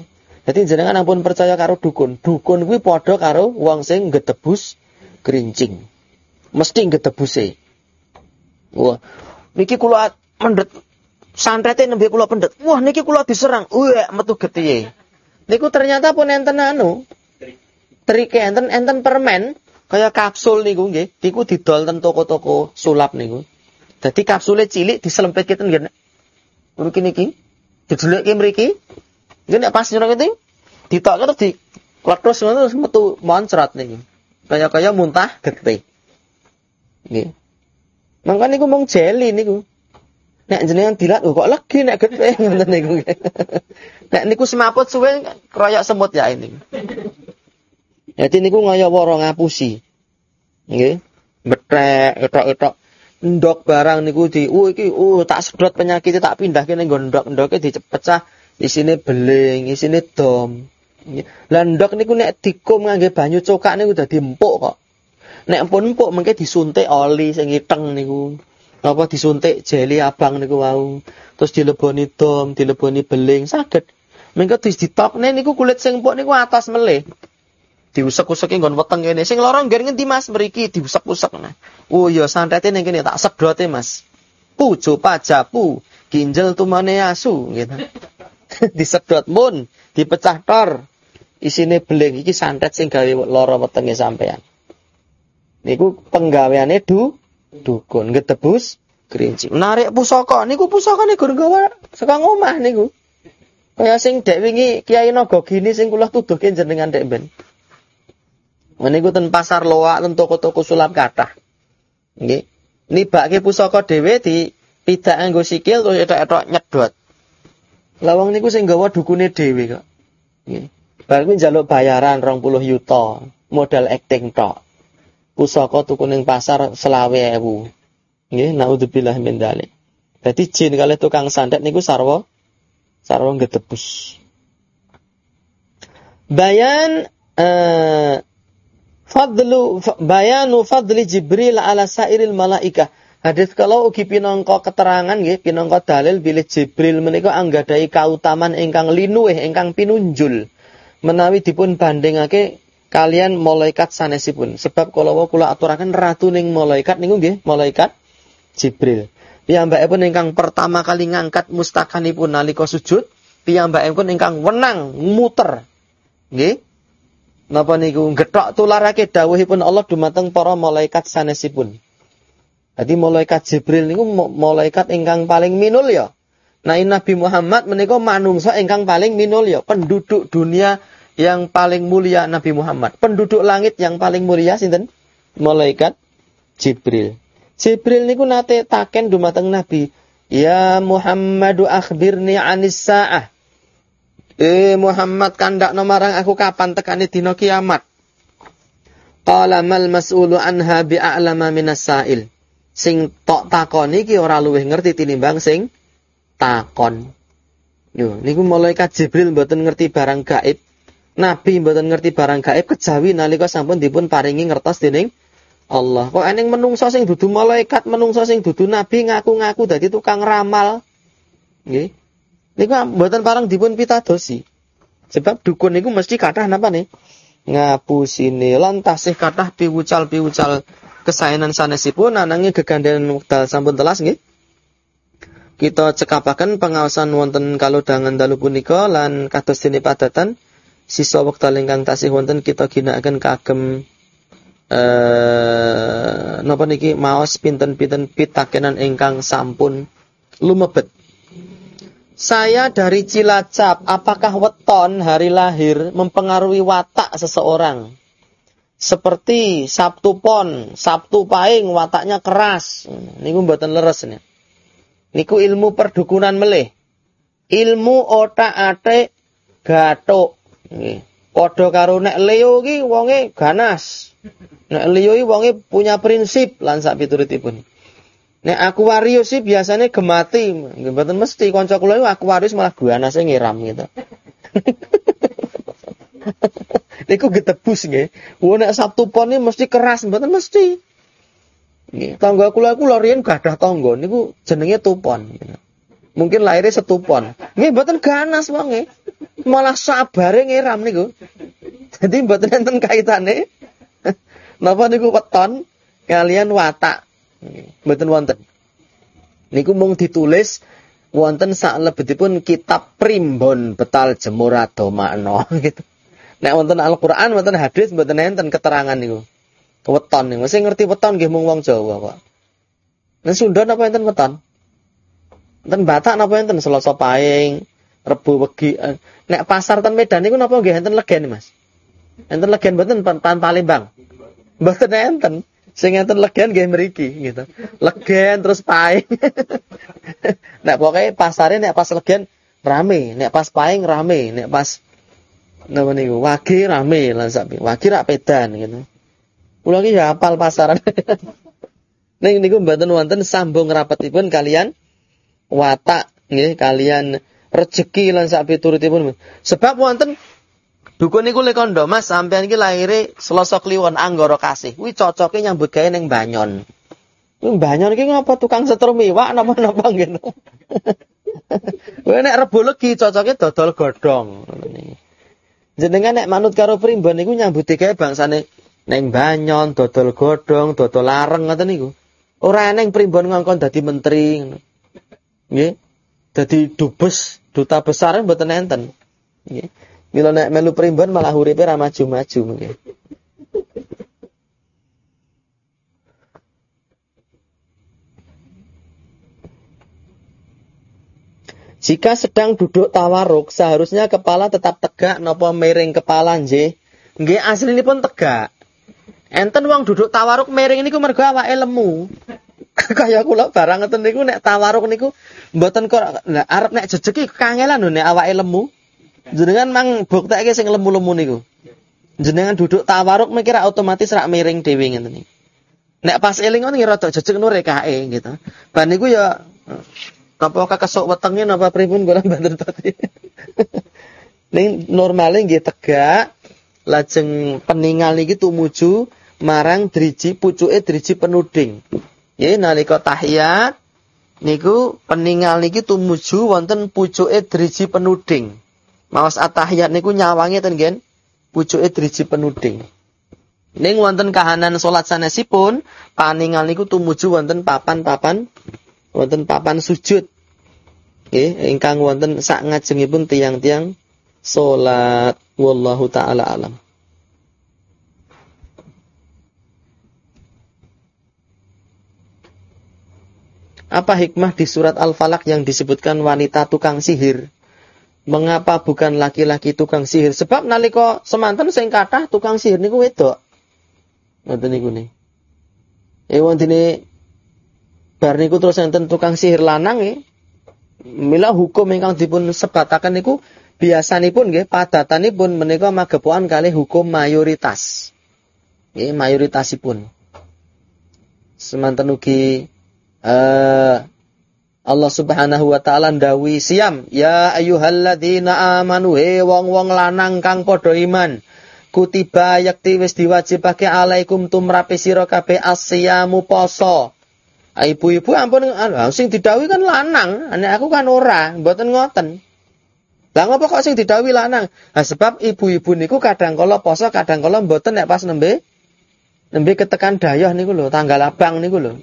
Jadi jenengan ampun percaya karo dukun. Dukun kuwi padha karo wong sing getebus kerincing. Mesti getebuse. Wah, niki kula mendhet santrete nembe kula pendet. Wah, niki kula diserang. Wah, metu getihe. Niku ternyata pun enten anu. Trike enten enten permen kaya kapsul niku nggih. Niku didol ten toko-toko sulap niku. Dadi kapsule cilik diselempitke nggih. Mriki niki. Didelokke mriki. Nek pas nyerang itu ditokke terus di kletus ngono terus metu moncrat niku. Kaya-kaya muntah getih. Nggih. Mangka niku mung jeli niku. Nek jenengan dilat kok legi nek getih ngoten niku. nek niku semaput suwe kroyok semut ya ini. Jadi niku ngaya wara ngapusi. Nggih. Betrek, etok-etok ndok barang niku di, oh iki oh tak sedot penyakit tak pindah kene nggon ndok-ndoke dipecah isine beling, isine dom. Lah ndok niku nek dikum ngangge banyu cokak niku dadi empuk kok. Nek pun empuk mengke disuntik oli sing iteng niku. Apa disuntik jeli abang niku wau. Terus dileboni dom, dileboni beling saged. Mengke dis ditokne niku kulit sing empuk niku atas meleh. Diusek-useki nggon weteng kene. Sing lara ngger ngendi Mas mriki diusek-usek. Nah. Oh iya santete ning kene tak sedote Mas. Pujo pajapu, ginjel tumane asu gitu. disedot mun, dipecah tor. Isine beling iki santet sing gawe lara wetenge sampean. Niku penggaweane du dukun getebus kerinci. Narik pusaka niku pusakane gur gawa saka omah niku. Kaya sing dek wingi Kiai Naga gini sing kula tuduhke jenengan dek ben. Meniku ten pasar loak ten toko-toko sulap kathah. Nggih. Nibake pusaka dhewe di pidak nganggo sikil terus etok-etok nyedot. Lawang niku sing gawa dukune dhewe kok. Nggih. Bar kuwi njaluk bayaran 20 yuta, modal acting tok. Pusaka tuku ning pasar 20.000. Nggih, naudzubillah min dzalik. Dadi jin kali tukang santet niku sarwa sarwa gedebus. Bayan uh, fadlu bayanu fadli Jibril ala sairil malaikah Hadis kalau ugi pinangka keterangan nggih pinangka dalil bilih Jibril menika anggadhahi kautaman ingkang linuwih ingkang pinunjul menawi dipun bandingake kalian malaikat sanesipun. Sebab kalau kula aturaken ratu ning malaikat niku nggih malaikat Jibril. Piyambakipun ingkang pertama kali ngangkat mustakanipun nalika sujud, piyambakipun ingkang wenang muter. Nggih. Napa niku gethok tularake dawuhipun Allah dumateng para malaikat sanesipun. Jadi malaikat Jibril niku malaikat ingkang paling minul ya. Nah Nabi Muhammad menika manungsa ingkang paling minul ya, penduduk dunia yang paling mulia Nabi Muhammad. Penduduk langit yang paling mulia sinten? Malaikat Jibril. Jibril niku nate taken dumateng Nabi, "Ya Muhammadu akhbirni anis sa'ah." Eh Muhammad kandak nomarang aku kapan tekani dina kiamat. Qala mal mas'ulu anha bi'a'lama minas sa'il sing tok takon iki ora luwih ngerti tinimbang sing takon. Yo, niku malaikat Jibril mboten ngerti barang gaib. Nabi mboten ngerti barang gaib kejawi nalika sampun dipun paringi ngertos dening Allah. Kok eneng menungso sing dudu malaikat, menungso sing dudu nabi ngaku-ngaku dadi tukang ramal. Nggih. Niku mboten parang dipun pitadosi. Sebab dukun niku mesti kathah napa nih? Ngapusine lan tasih kathah piwucal-piwucal kesaenan sanesipun ananging gegandengan wekdal sampun telas nggih. Kita cekapaken pengawasan wonten kalodhangan dalu punika lan kados dene padatan sisa wekdal ingkang tasih wonten kita ginakaken kagem eh napa niki maos pinten-pinten pitakenan ingkang sampun lumebet. Saya dari Cilacap, apakah weton hari lahir mempengaruhi watak seseorang? Seperti Sabtu Pon, Sabtu Paing wataknya keras. Niku mboten leres nih. Niku ilmu perdukunan meleh. Ilmu otak-atik gathuk. Nggih. Padha karo nek Leo ki wonge ganas. Nek Leo ki wonge punya prinsip lan sak piturutipun. Nek Aquarius sih biasanya gemati, mboten mesti kanca kula Aquarius malah ganas ngiram gitu. Niku getebus nggih. Wo nek Sabtu Pon mesti keras, mboten mesti. Nggih, tangga kula kula riyen gadah tangga niku jenenge tupon. Mungkin lahirnya setupon. Nggih mboten ganas wonge. Malah sabare ngiram niku. Jadi mboten enten kaitane. Napa niku weton kalian watak Mboten wonten. Niku mung ditulis wonten saklebetipun kitab primbon betal jemurado makna gitu. Nek wonten Al-Qur'an wonten hadis mboten enten keterangan niku. Weton niku. Mesti ngerti weton nggih mung wong Jawa kok. Nek Sunda napa enten weton? Enten Batak napa enten Selasa Paing, Rebo Wegi. Eh, nek pasar ten Medan niku napa nggih enten legen Mas? Enten legen mboten tan Palembang. Mboten enten. Sing enten legen nggih mriki gitu. Legen terus paing. nek pokoke pasare nek pas legen rame, nek pas paing rame, nek pas napa niku wage rame lan sak wage rak pedan gitu. Kula iki ya apal pasaran. Ning niku mboten wonten sambung rapetipun kalian watak nggih kalian rezeki lan sak piturutipun. Sebab wonten Dukun niku lek kondo Mas sampean iki lahire Selasa Kliwon Anggara Kasih. Kuwi cocoke nyambut gawe ning Banyon. Kuwi Banyon iki ngapa tukang setrum iwak napa-napa gitu. Kowe nek rebo legi cocoke dodol godhong. Jenengan nek manut karo primbon niku nyambut gawe bangsane ning Banyon dodol godhong, dodol lareng ngoten niku. Ora eneng primbon ngongkon dadi menteri ngono. Nggih. Dadi dubes, duta besar mboten enten. Nggih. Mila nek melu primbon malah uripe ra maju-maju mungkin. Jika sedang duduk tawaruk, seharusnya kepala tetap tegak nopo miring kepala nggih. Nggih pun tegak. Enten wong duduk tawaruk miring niku mergo awake lemu. Kaya kula barang ngeten niku nek tawaruk niku mboten kok arep nek jejeki kangelan lho nek awake lemu. Jenengan mang buktekke sing lemu-lemu niku. Jenengan duduk tawaruk mikir otomatis rak miring dhewe ngeten iki. Nek pas eling ngono rada jejeg nur kae gitu. Ban niku ya apa kakesuk wetenge napa pripun kula banten tadi. Ning normale nggih tegak lajeng peningal iki tumuju marang driji pucuke driji penuding. Ya nalika tahiyat niku peningal niki tumuju wonten pucuke driji penuding. Mawas atahiyat niku nyawangi ten gen pucuke driji penuding. Ning wonten kahanan salat sanesipun paningal niku tumuju wonten papan-papan wonten papan sujud. Nggih, ingkang wonten sak ngajengipun tiang-tiang salat wallahu taala alam. Apa hikmah di surat Al-Falaq yang disebutkan wanita tukang sihir? Mengapa bukan laki-laki tukang sihir? Sebab nalika semanten sing kathah tukang sihir niku wedok. Ngoten niku ne. Eh wontene bar niku terus enten tukang sihir lanang nggih. Mila hukum ingkang dipun sebataken niku biasanipun nggih padatanipun menika magepokan kali hukum mayoritas. Nggih mayoritasipun. Semanten ugi eh Allah Subhanahu wa taala ndawi siam, ya ayyuhalladzina amanu he wong-wong lanang kang padha iman. Kutiba yakti wis diwajibake alaikum tumrape sira kabeh asyamu poso. Ah, ibu-ibu ampun sing didhawuhi kan lanang, anek aku kan ora, mboten ngoten. Lah ngapa kok sing didhawuhi lanang? Nah, sebab ibu-ibu niku kadang kala poso, kadang kala mboten nek pas nembe nembe ketekan dayah niku lho, tanggal abang niku lho.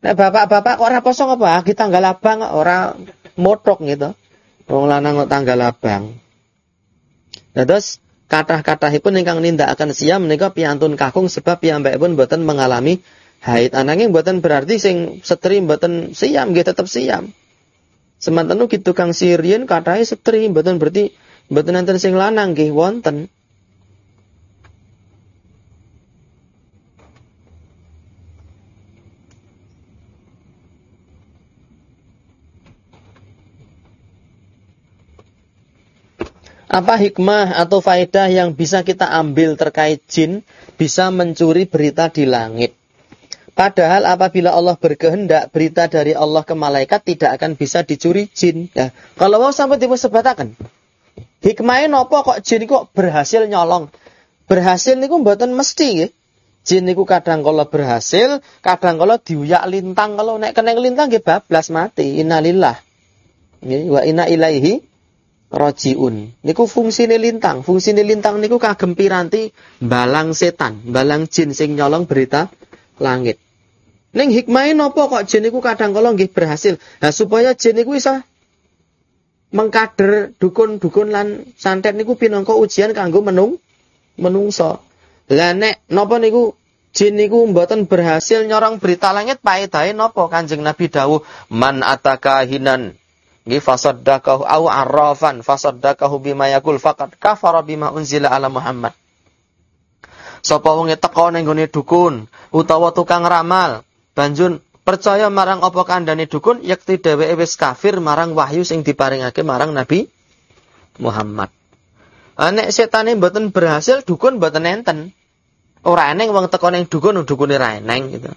Nek bapak-bapak kok ora poso apa? Ki tanggal abang ora motok gitu. Wong lanang kok tanggal abang. Nah, terus kathah-kathahipun ingkang nindakaken siam menika piantun kakung sebab piyambakipun boten mengalami haid. Ananging boten berarti sing setri boten siam nggih tetep siam. Semanten ugi tukang sirien kathahé setri mboten berarti mboten enten sing lanang nggih wonten. Apa hikmah atau faedah yang bisa kita ambil terkait jin bisa mencuri berita di langit? Padahal apabila Allah berkehendak berita dari Allah ke malaikat tidak akan bisa dicuri jin. Ya, kalau mau sampai tipe sebatakan. Hikmahnya nopo kok jin kok berhasil nyolong. Berhasil niku mboten mesti ya. Jin niku kadang kalau berhasil, kadang kalau diuyak lintang kalau naik kena lintang nggih bablas mati. Innalillah. Nggih wa inna ilaihi rojiun. Niku fungsine lintang. Fungsine lintang niku kagem piranti balang setan, balang jin sing nyolong berita langit. Ning hikmahe napa kok jin iku kadang kala nggih berhasil. Nah supaya jin iku iso mengkader dukun-dukun lan santet niku pinangka ujian kanggo menung menungso. Lah nek napa niku jin niku mboten berhasil nyorong berita langit paedahe napa Kanjeng Nabi dawuh man ataka hinan nggih fasaddaqahu au arrafan fasaddaqahu bima yaqul faqad kafara bima unzila ala Muhammad. Sapa wong teko ning dukun utawa tukang ramal banjur percaya marang apa kandhane dukun yakti dheweke wis kafir marang wahyu sing diparingake marang Nabi Muhammad. Nek setane mboten berhasil dukun mboten enten. Ora eneng wong teko ning dukun dukune ra eneng gitu.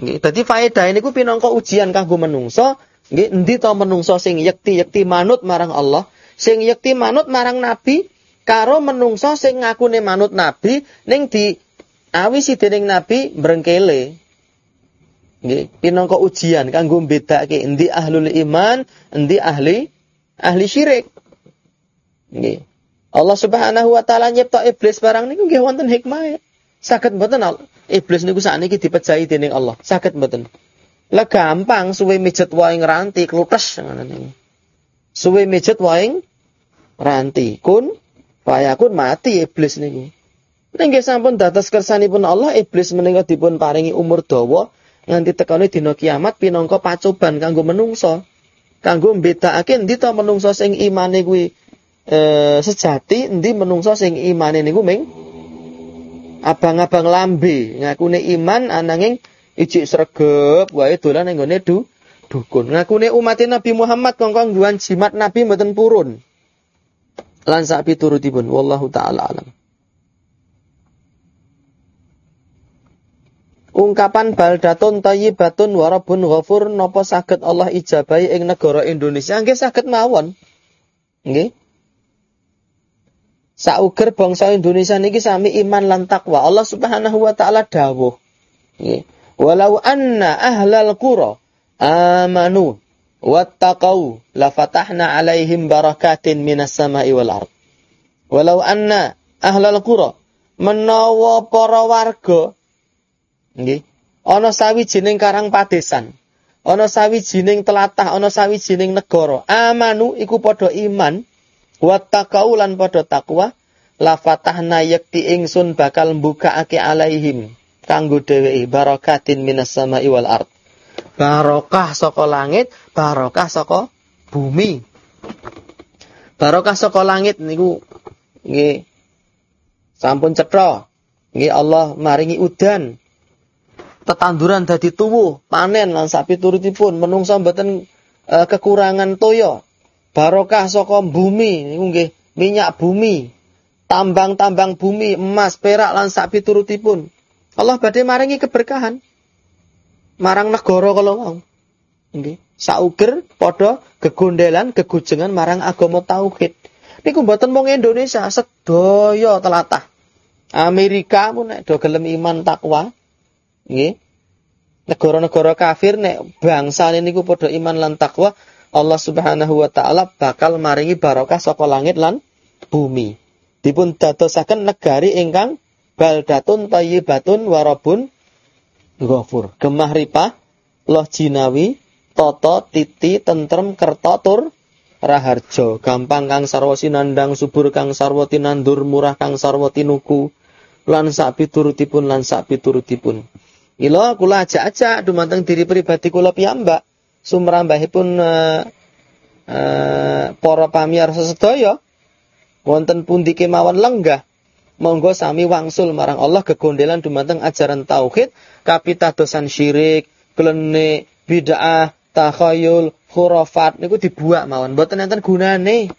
Nggih, dadi faedah niku pinangka ujian kanggo menungso, nggih endi to menungso sing yekti-yekti manut marang Allah, sing yekti manut marang nabi karo menungso sing ngakune manut nabi ning di Awi si dening Nabi brengkele. Nggih, pinangka ujian kanggo mbedakake endi ahlul iman, endi ahli ahli syirik. Nggih. Allah Subhanahu wa taala nyipta iblis barang niku nggih wonten hikmah. Saged mboten iblis niku sakniki dipejahi dening Allah. Saged mboten. Lah gampang suwe mijet wae ngranti klutes ngono niku. Suwe mijet wae ranti kun fayakun mati iblis niku. Nggih sampun dados kersanipun Allah iblis menika dipun paringi umur dawa nganti tekane dina kiamat pinangka pacoban kanggo menungso. Kanggo mbedakake endi to menungso sing imane kuwi e, sejati, endi menungso sing imane niku ming abang-abang lambe ngakune iman ananging ijik sregep wae dolan ning gone du dukun. Ngakune umat Nabi Muhammad kongkong guan jimat Nabi mboten purun. Lan piturutipun wallahu taala alam. Ungkapan baldatun thayyibatun wa rabbun ghafur napa saged Allah ijabahi ing negara Indonesia nggih saged mawon. Nggih. Sauger bangsa Indonesia niki sami iman lan takwa. Allah Subhanahu wa taala dawuh. Nggih. Walau anna ahlal qura amanu wattaqau la fatahna alaihim barakatin minas sama'i wal ard. Walau anna ahlal qura menawa para warga Nggih. Ana sawijining karang padesan. Ana sawijining telatah, ana sawijining negara. Amanu iku padha iman, wa taqau lan padha takwa. La fatahna yakti ingsun bakal mbukakake alaihim kanggo dheweke barakatin minas sama'i wal ard. Barokah saka langit, barokah saka bumi. Barokah saka langit niku nggih sampun cetha. Nggih Allah maringi udan, tetanduran dadi tuwuh, panen lan sapi turutipun menungsa mboten e, kekurangan toya. Barokah saka bumi niku nggih minyak bumi, tambang-tambang bumi, emas, perak lan sapi turutipun. Allah badhe maringi keberkahan marang negara kala wau. Nggih, sauger padha gegondelan gegujengan marang agama tauhid. Niku mboten mung Indonesia, sedaya telatah. Amerika pun nek do gelem iman takwa, Nggih. Negara-negara kafir nek bangsa niku padha iman lan takwa, Allah Subhanahu wa taala bakal maringi barokah saka langit lan bumi. Dipun dadosaken negari ingkang baldatun thayyibatun warabun ghafur. Gemah ripah loh jinawi toto titi tentrem kerto tur raharjo. Gampang kang sarwa sinandang subur kang sarwa tinandur murah kang sarwa tinuku lan sak piturutipun lan sak piturutipun. Ilo kula ajak-ajak dumateng diri pribadi kula piyambak. Sumrambahipun uh, uh, para pamirsa sedaya wonten pundi kemawon lenggah. Monggo sami wangsul marang Allah kegondelan dumateng ajaran tauhid kapitadosan syirik klene bid'ah takhayul khurafat niku dibuak mawon mboten enten gunane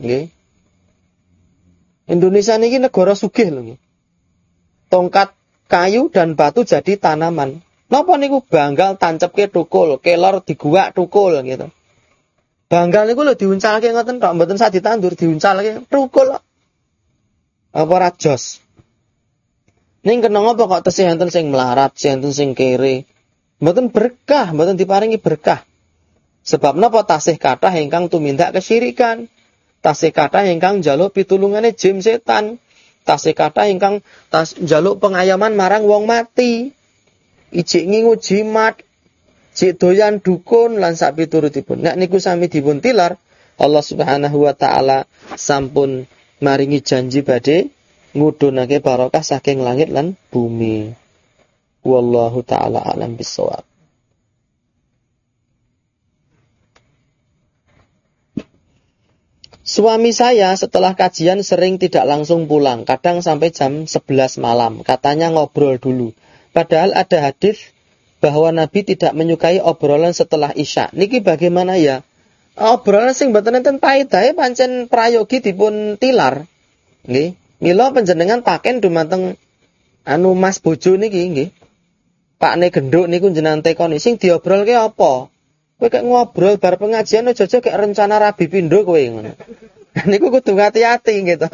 nggih Indonesia niki negara sugih lho nggih tongkat kayu dan batu jadi tanaman. Napa niku banggal ke tukul, kelor diguak tukul gitu. Banggal niku lho diuncalke ngoten tok, mboten sak ditandur diuncalke tukul. Apa rajos? Ning kena apa kok tesih enten sing melarat, sing enten sing kere. Mboten berkah, mboten diparingi berkah. Sebab napa tasih kathah ingkang tumindak kesyirikan. Tasih kathah ingkang njaluk pitulungane jin setan tasih kata ingkang tas jaluk pengayaman marang wong mati. Ijik ngingu jimat, cik doyan dukun lan sak piturutipun. Nek niku sami dipun tilar, Allah Subhanahu wa taala sampun maringi janji badhe ngudunake barokah saking langit lan bumi. Wallahu taala alam bisawab. Suami saya setelah kajian sering tidak langsung pulang, kadang sampai jam 11 malam. Katanya ngobrol dulu. Padahal ada hadis bahwa Nabi tidak menyukai obrolan setelah Isya. Niki bagaimana ya? Obrolan sing mboten enten paedahe pancen prayogi dipun tilar. Nggih. Mila panjenengan paken dumateng anu Mas bojo niki nggih. Pakne genduk niku jenengan tekoni sing diobrolke apa? Kowe kayak ngobrol bar pengajian aja aja kayak rencana rabi pindo kowe ngono. Niku kudu hati-hati gitu.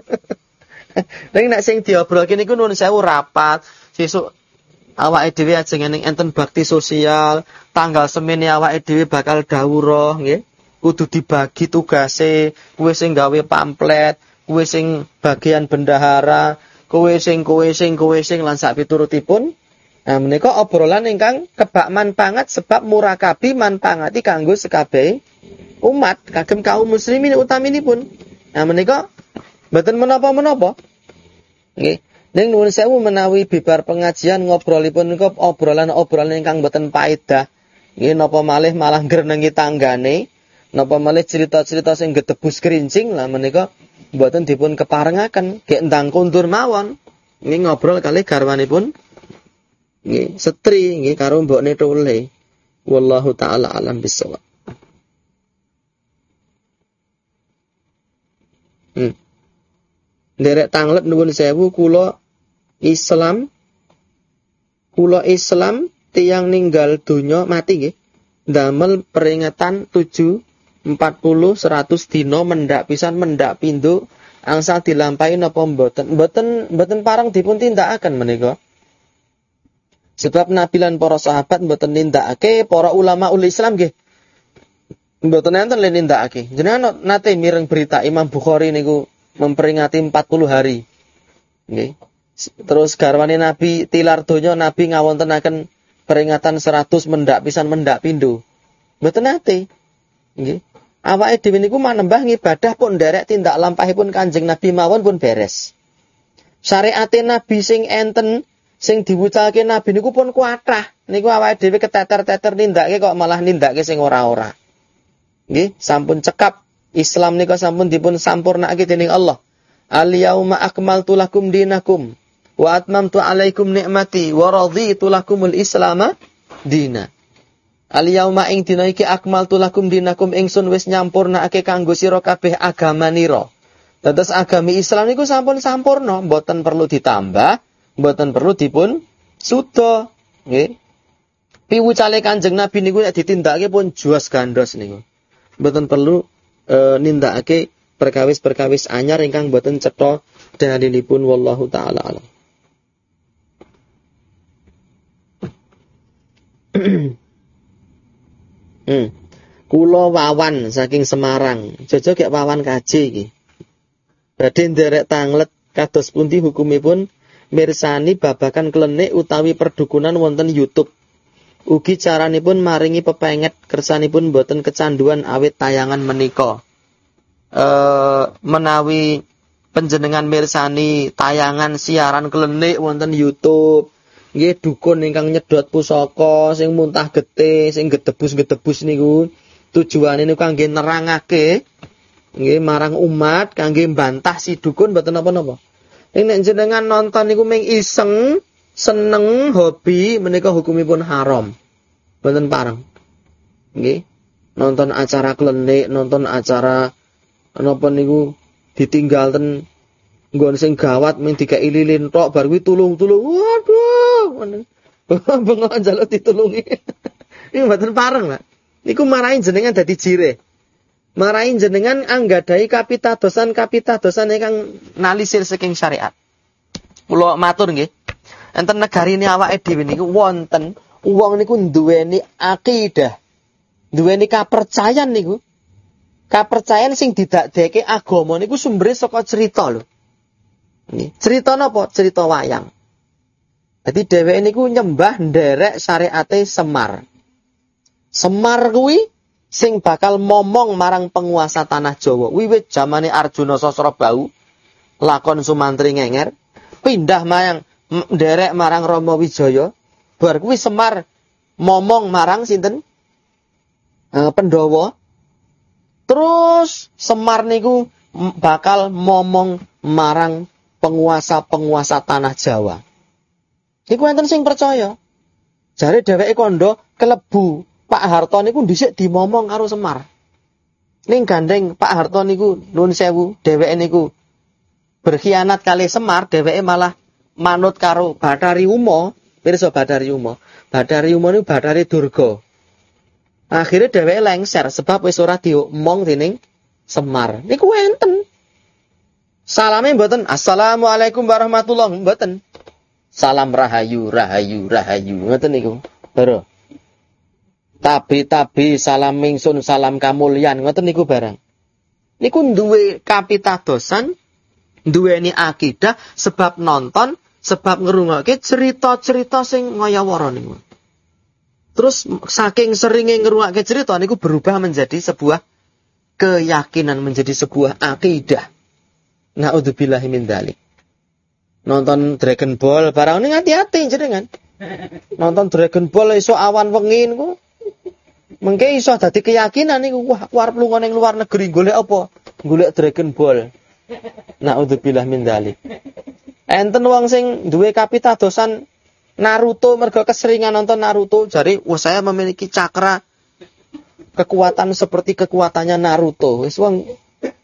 Ning nek sing diobrolke niku nuwun sewu rapat, sesuk awake dhewe ajeng ning enten bakti sosial, tanggal semene awake dhewe bakal dawuh nggih. Kudu dibagi tugase, kowe sing gawe pamflet, kowe sing bagian bendahara, kowe sing kowe sing kowe sing lan sak piturutipun Nah, menika obrolan ingkang kebak manpangat sebab murakabi manpangati kanggo sekabe umat kagem kaum muslimin utaminipun. Nah, menika mboten menapa-menapa. Nggih. Ning nuwun sewu menawi bibar pengajian ngobrolipun menika obrolan-obrolan ingkang mboten paedah. Nggih napa malih malah ngrenengi tanggane, napa malih cerita-cerita sing gedebus kerincing lah menika mboten dipun keparengaken, gek ndang kundur mawon. Nggih ngobrol kali garwanipun nggih setri nggih karo mbokne tole wallahu taala alam bisawab hmm. derek tanglet nuwun sewu kula Islam kula Islam tiang ninggal donya mati nggih. Damel peringatan 7 40 100 dino mendak pisan mendak pindho angsal dilampahi napa mboten. Mboten mboten parang dipun tindakaken menika Sebab Nabi lan para sahabat mboten nindakake para ulama ul Islam nggih. Mboten enten le nindakake. Jenengan nate mireng berita Imam Bukhari niku memperingati 40 hari. Nggih. Terus garwane Nabi tilar donya Nabi ngawontenaken peringatan 100 mendak pisan mendak pindho. Mboten nate. Nggih. Awake dhewe niku manembah ngibadah pun nderek tindak lampahipun Kanjeng Nabi mawon pun beres. Syariate Nabi sing enten sing diwucalke Nabi niku pun kuatah. Niku awake dhewe keteter-teter nindake kok malah nindake sing ora-ora. Nggih, sampun cekap Islam niku sampun dipun sampurnake dening Allah. Al yauma akmaltu lakum dinakum wa atmamtu alaikum nikmati wa raditu lakumul islama dina. Al yauma ing dina iki akmaltu lakum dinakum ingsun wis nyampurnake kanggo sira kabeh agama nira. Dados agami Islam niku sampun sampurna, mboten perlu ditambah, mboten perlu dipun suda nggih piwucale Kanjeng Nabi niku nek ditindakake pun juas gandos niku mboten perlu e, nindakake perkawis-perkawis anyar ingkang mboten cetha dalinipun wallahu taala alam hmm. Kula Wawan saking Semarang. Jojo gek Wawan kaji iki. Badhe nderek tanglet kados pundi hukumipun mirsani babakan klenik utawi perdukunan wonten YouTube. Ugi caranipun maringi pepenget kersanipun boten kecanduan awit tayangan menika. E, menawi penjenengan mirsani tayangan siaran klenik wonten YouTube nggih dukun ingkang nyedot pusaka sing muntah getih sing gedebus-gedebus niku tujuane niku kangge nerangake nggih marang umat kangge bantah si dukun mboten napa-napa. Ing nek jenengan nonton niku ming iseng, seneng, hobi menika hukumipun haram. Mboten pareng. Nggih. Nonton acara klenik, nonton acara napa niku ditinggal ten nggon sing gawat ming dikai lilin tok bar kuwi tulung-tulung. Waduh. Bengok njaluk ditulungi. Ini mboten pareng, Pak. Niku marahin jenengan dadi jire. Marahin jenengan anggadai kapitadosan kapitadosan ingkang nalisir saking syariat. Kula matur nggih. Enten negari ini awake dhewe niku wonten wong niku duweni akidah. Duweni kapercayan niku. Kapercayan sing didadeke agama niku sumbere saka cerita lho. Cerita napa? Cerita wayang. Jadi dheweke niku nyembah nderek syariate Semar. Semar kuwi sing bakal momong marang penguasa tanah Jawa. Wiwit zamane Arjuna Sasrabau lakon Sumantri ngenger, pindah mayang nderek marang Rama Wijaya. Bar kuwi Semar momong marang sinten? E, Pandhawa. Terus Semar niku bakal momong marang penguasa-penguasa tanah Jawa. Iku enten sing percaya. Jare dheweke kondo kelebu Pak Harto niku dhisik dimomong karo Semar. Ning gandeng Pak Harto niku nun sewu, dheweke niku berkhianat kali Semar, dheweke malah manut karo Bathari Uma, pirsa Bathari Uma. Bathari Uma niku Bathari Durga. Akhirnya dheweke lengser sebab wis ora diomong dening Semar. Niku enten. Salame mboten Assalamualaikum warahmatullahi mboten. Salam rahayu, rahayu, rahayu. Ngoten niku. Lho. Tabi-tabi salam mingsun salam kamulyan ngoten niku barang. Niku duwe kapitadosan, duweni akidah sebab nonton, sebab ngrungokke cerita-cerita sing ngayawara niku. Terus saking seringnya ngrungokke cerita niku berubah menjadi sebuah keyakinan, menjadi sebuah akidah. Naudzubillahi min dzalik. Nonton Dragon Ball barang ini hati-hati jenengan. Nonton Dragon Ball iso awan wengi niku Mengke iso dadi keyakinan niku wah aku arep lunga luar negeri golek apa? Golek Dragon Ball. Nauzubillah min dzalik. Enten wong sing duwe kapitadosan Naruto mergo keseringan nonton Naruto jari wah saya memiliki cakra kekuatan seperti kekuatannya Naruto. Wis wong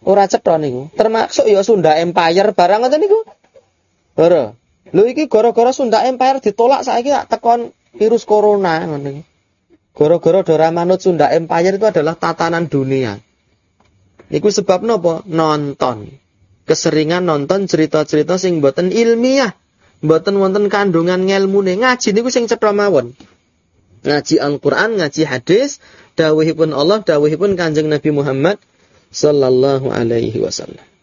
ora cetha niku. Termasuk ya Sunda Empire barang ngoten niku. Ora. Lho iki gara-gara Sunda Empire ditolak saiki tak tekon virus corona ngono Goro-goro Dora Manut Sunda Empire itu adalah tatanan dunia. Iku sebab nopo? Nonton. Keseringan nonton cerita-cerita sing boten ilmiah. Boten wonten kandungan ngelmune. Ngaji niku sing cetha mawon. Ngaji Al-Qur'an, ngaji hadis, dawuhipun Allah, dawuhipun Kanjeng Nabi Muhammad sallallahu alaihi wasallam.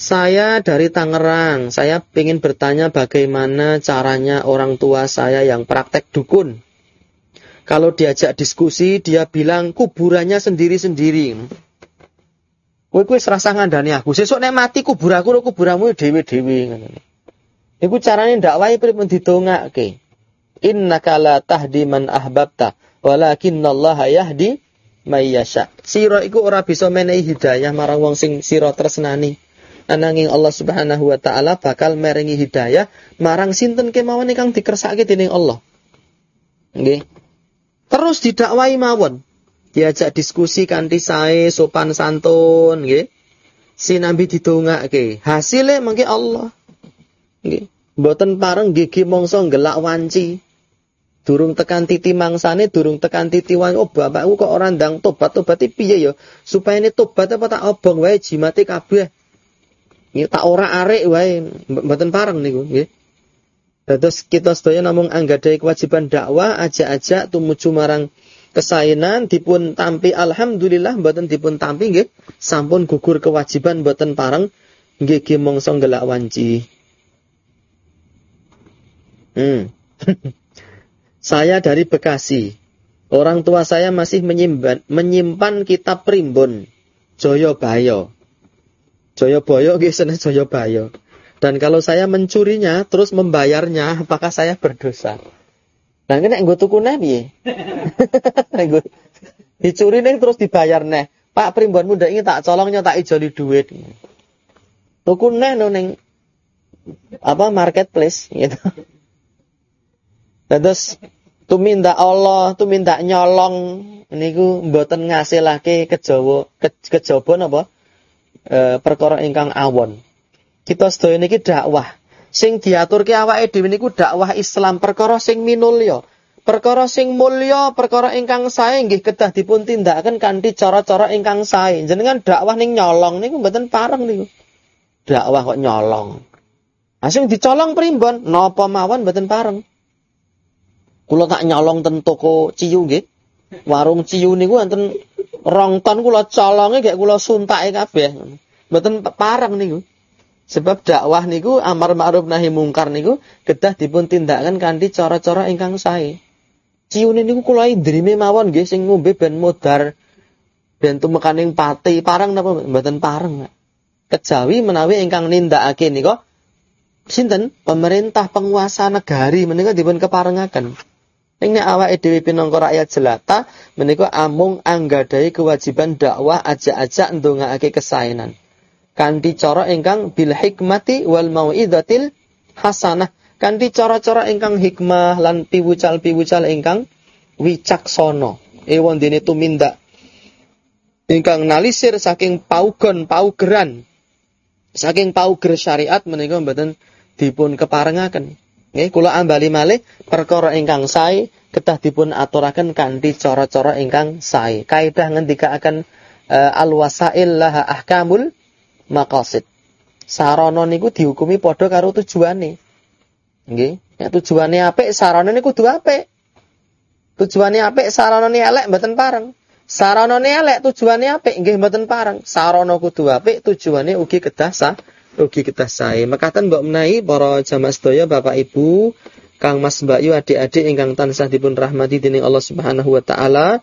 Saya dari Tangerang. Saya ingin bertanya bagaimana caranya orang tua saya yang praktek dukun. Kalau diajak diskusi, dia bilang kuburannya sendiri-sendiri. Kowe kuwi serasa ngandani aku. Sesuk nek mati kubur aku karo kuburanmu dhewe-dhewe Iku carane dakwahi pripun didongake. Innaka la tahdi man ahbabta, walakinallaha yahdi may yasha. Sira iku ora bisa menehi hidayah marang wong sing sira tresnani ananging Allah Subhanahu wa taala bakal merengi hidayah marang sinten kemawon ingkang dikersake dening Allah. Nggih. Terus didakwai mawon. Diajak diskusi kanthi sae sopan santun nggih. Sinambi didongake. Hasilnya mangke Allah. Nggih. Mboten pareng gigi mongso gelak wanci. Durung tekan titi mangsane, durung tekan titi wanci. Oh bapakku kok orang ndang tobat, tobat piye ya? Supaya ini tobat apa tak obong wae jimate kabeh. Nggih tak ora arek wae mboten pareng niku nggih. Terus kita sedaya namung anggadai kewajiban dakwah aja-aja tumuju marang kesainan dipun tampi alhamdulillah mboten dipun tampi nggih sampun gugur kewajiban mboten pareng nggih ge mongso gelak wanci. Hmm. saya dari Bekasi. Orang tua saya masih menyimpan, menyimpan kitab primbon Joyobayo. Joyoboyo nggih seneng Joyobayo. Dan kalau saya mencurinya terus membayarnya, apakah saya berdosa? Nah, nek nggo tuku neh piye? Dicuri nih terus dibayar neh. Pak primbonmu ndak ingin tak colongnya tak ijoli duit. Tuku neh no ning apa marketplace gitu. Terus tumindak Allah, tumindak nyolong niku mboten ngasilake kejawa ke, kejaba napa? E, perkara ingkang awon. Kita sedaya niki dakwah. Sing diaturke awake dhewe niku dakwah Islam perkara sing minulya. Perkara sing mulya, perkara ingkang sae nggih kedah dipun tindakaken kanthi cara-cara ingkang sae. Jenengan dakwah ning nyolong niku mboten pareng niku. Dakwah kok nyolong. Asing dicolong primbon, napa mawon mboten pareng. Kula tak nyolong ten toko ciyu nggih. Warung ciyu niku wonten rong ton kula colonge gek kula suntake kabeh. Mboten pareng niku. Sebab dakwah niku amar ma'ruf nahi mungkar niku kedah dipun tindakan kanthi cara-cara ingkang sae. Ciune niku kula indrime mawon nggih sing ngombe ben modar ben tumekaning pati parang napa mboten pareng. Kejawi menawi ingkang nindakake nika sinten pemerintah penguasa negari menika dipun keparengaken. Ing nek awake dhewe rakyat jelata menika amung anggadai kewajiban dakwah ajak-ajak ndongakake kesaenan kanthi cara ingkang bil hikmati wal mau'izatil hasanah. Kanthi cara-cara ingkang hikmah lan piwucal-piwucal ingkang wicaksana. Ewon dene tumindak. Ingkang nalisir saking paugon paugeran saking pauger syariat menika mboten dipun keparengaken nggih kula ambali malih perkara ingkang sae kedah dipun aturaken kanthi cara-cara ingkang sae kaidah ngendika akan uh, al wasail laha ahkamul maqasid. Sarana niku dihukumi padha karo tujuane. Nggih, nek tujuane apik, sarana niku kudu apik. Tujuane apik, saranane elek mboten pareng. Saranane elek, tujuane apik nggih mboten pareng. Sarana kudu apik, tujuane ugi kedah sah, ugi kedah sae. Mekaten mbok menawi para jamaah sedaya Bapak Ibu, Kang Mas Mbak Yu adik-adik ingkang tansah dipun rahmati dening Allah Subhanahu wa taala.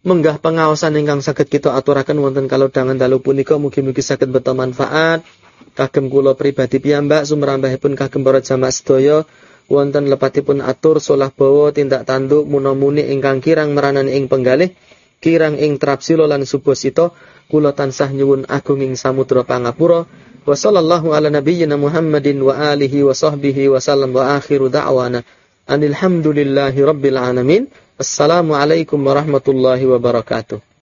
Menggah pengawasan ingkang sakit kita aturaken wonten kalau dangan dalu punika mugi-mugi sakit beto manfaat. Kagem kula pribadi piyambak sumrambahipun kagem para jamaah sedaya wonten lepatipun atur solah bawa tindak tanduk munamuni ingkang kirang meranani ing penggalih kirang ing trapsilo lan subosito kula tansah nyuwun agunging samudra pangapura. Wa sallallahu ala nabiyyina Muhammadin wa alihi wa sahbihi wa sallam wa akhiru da'wana. Anilhamdulillahi rabbil alamin. Assalamualaikum warahmatullahi wabarakatuh.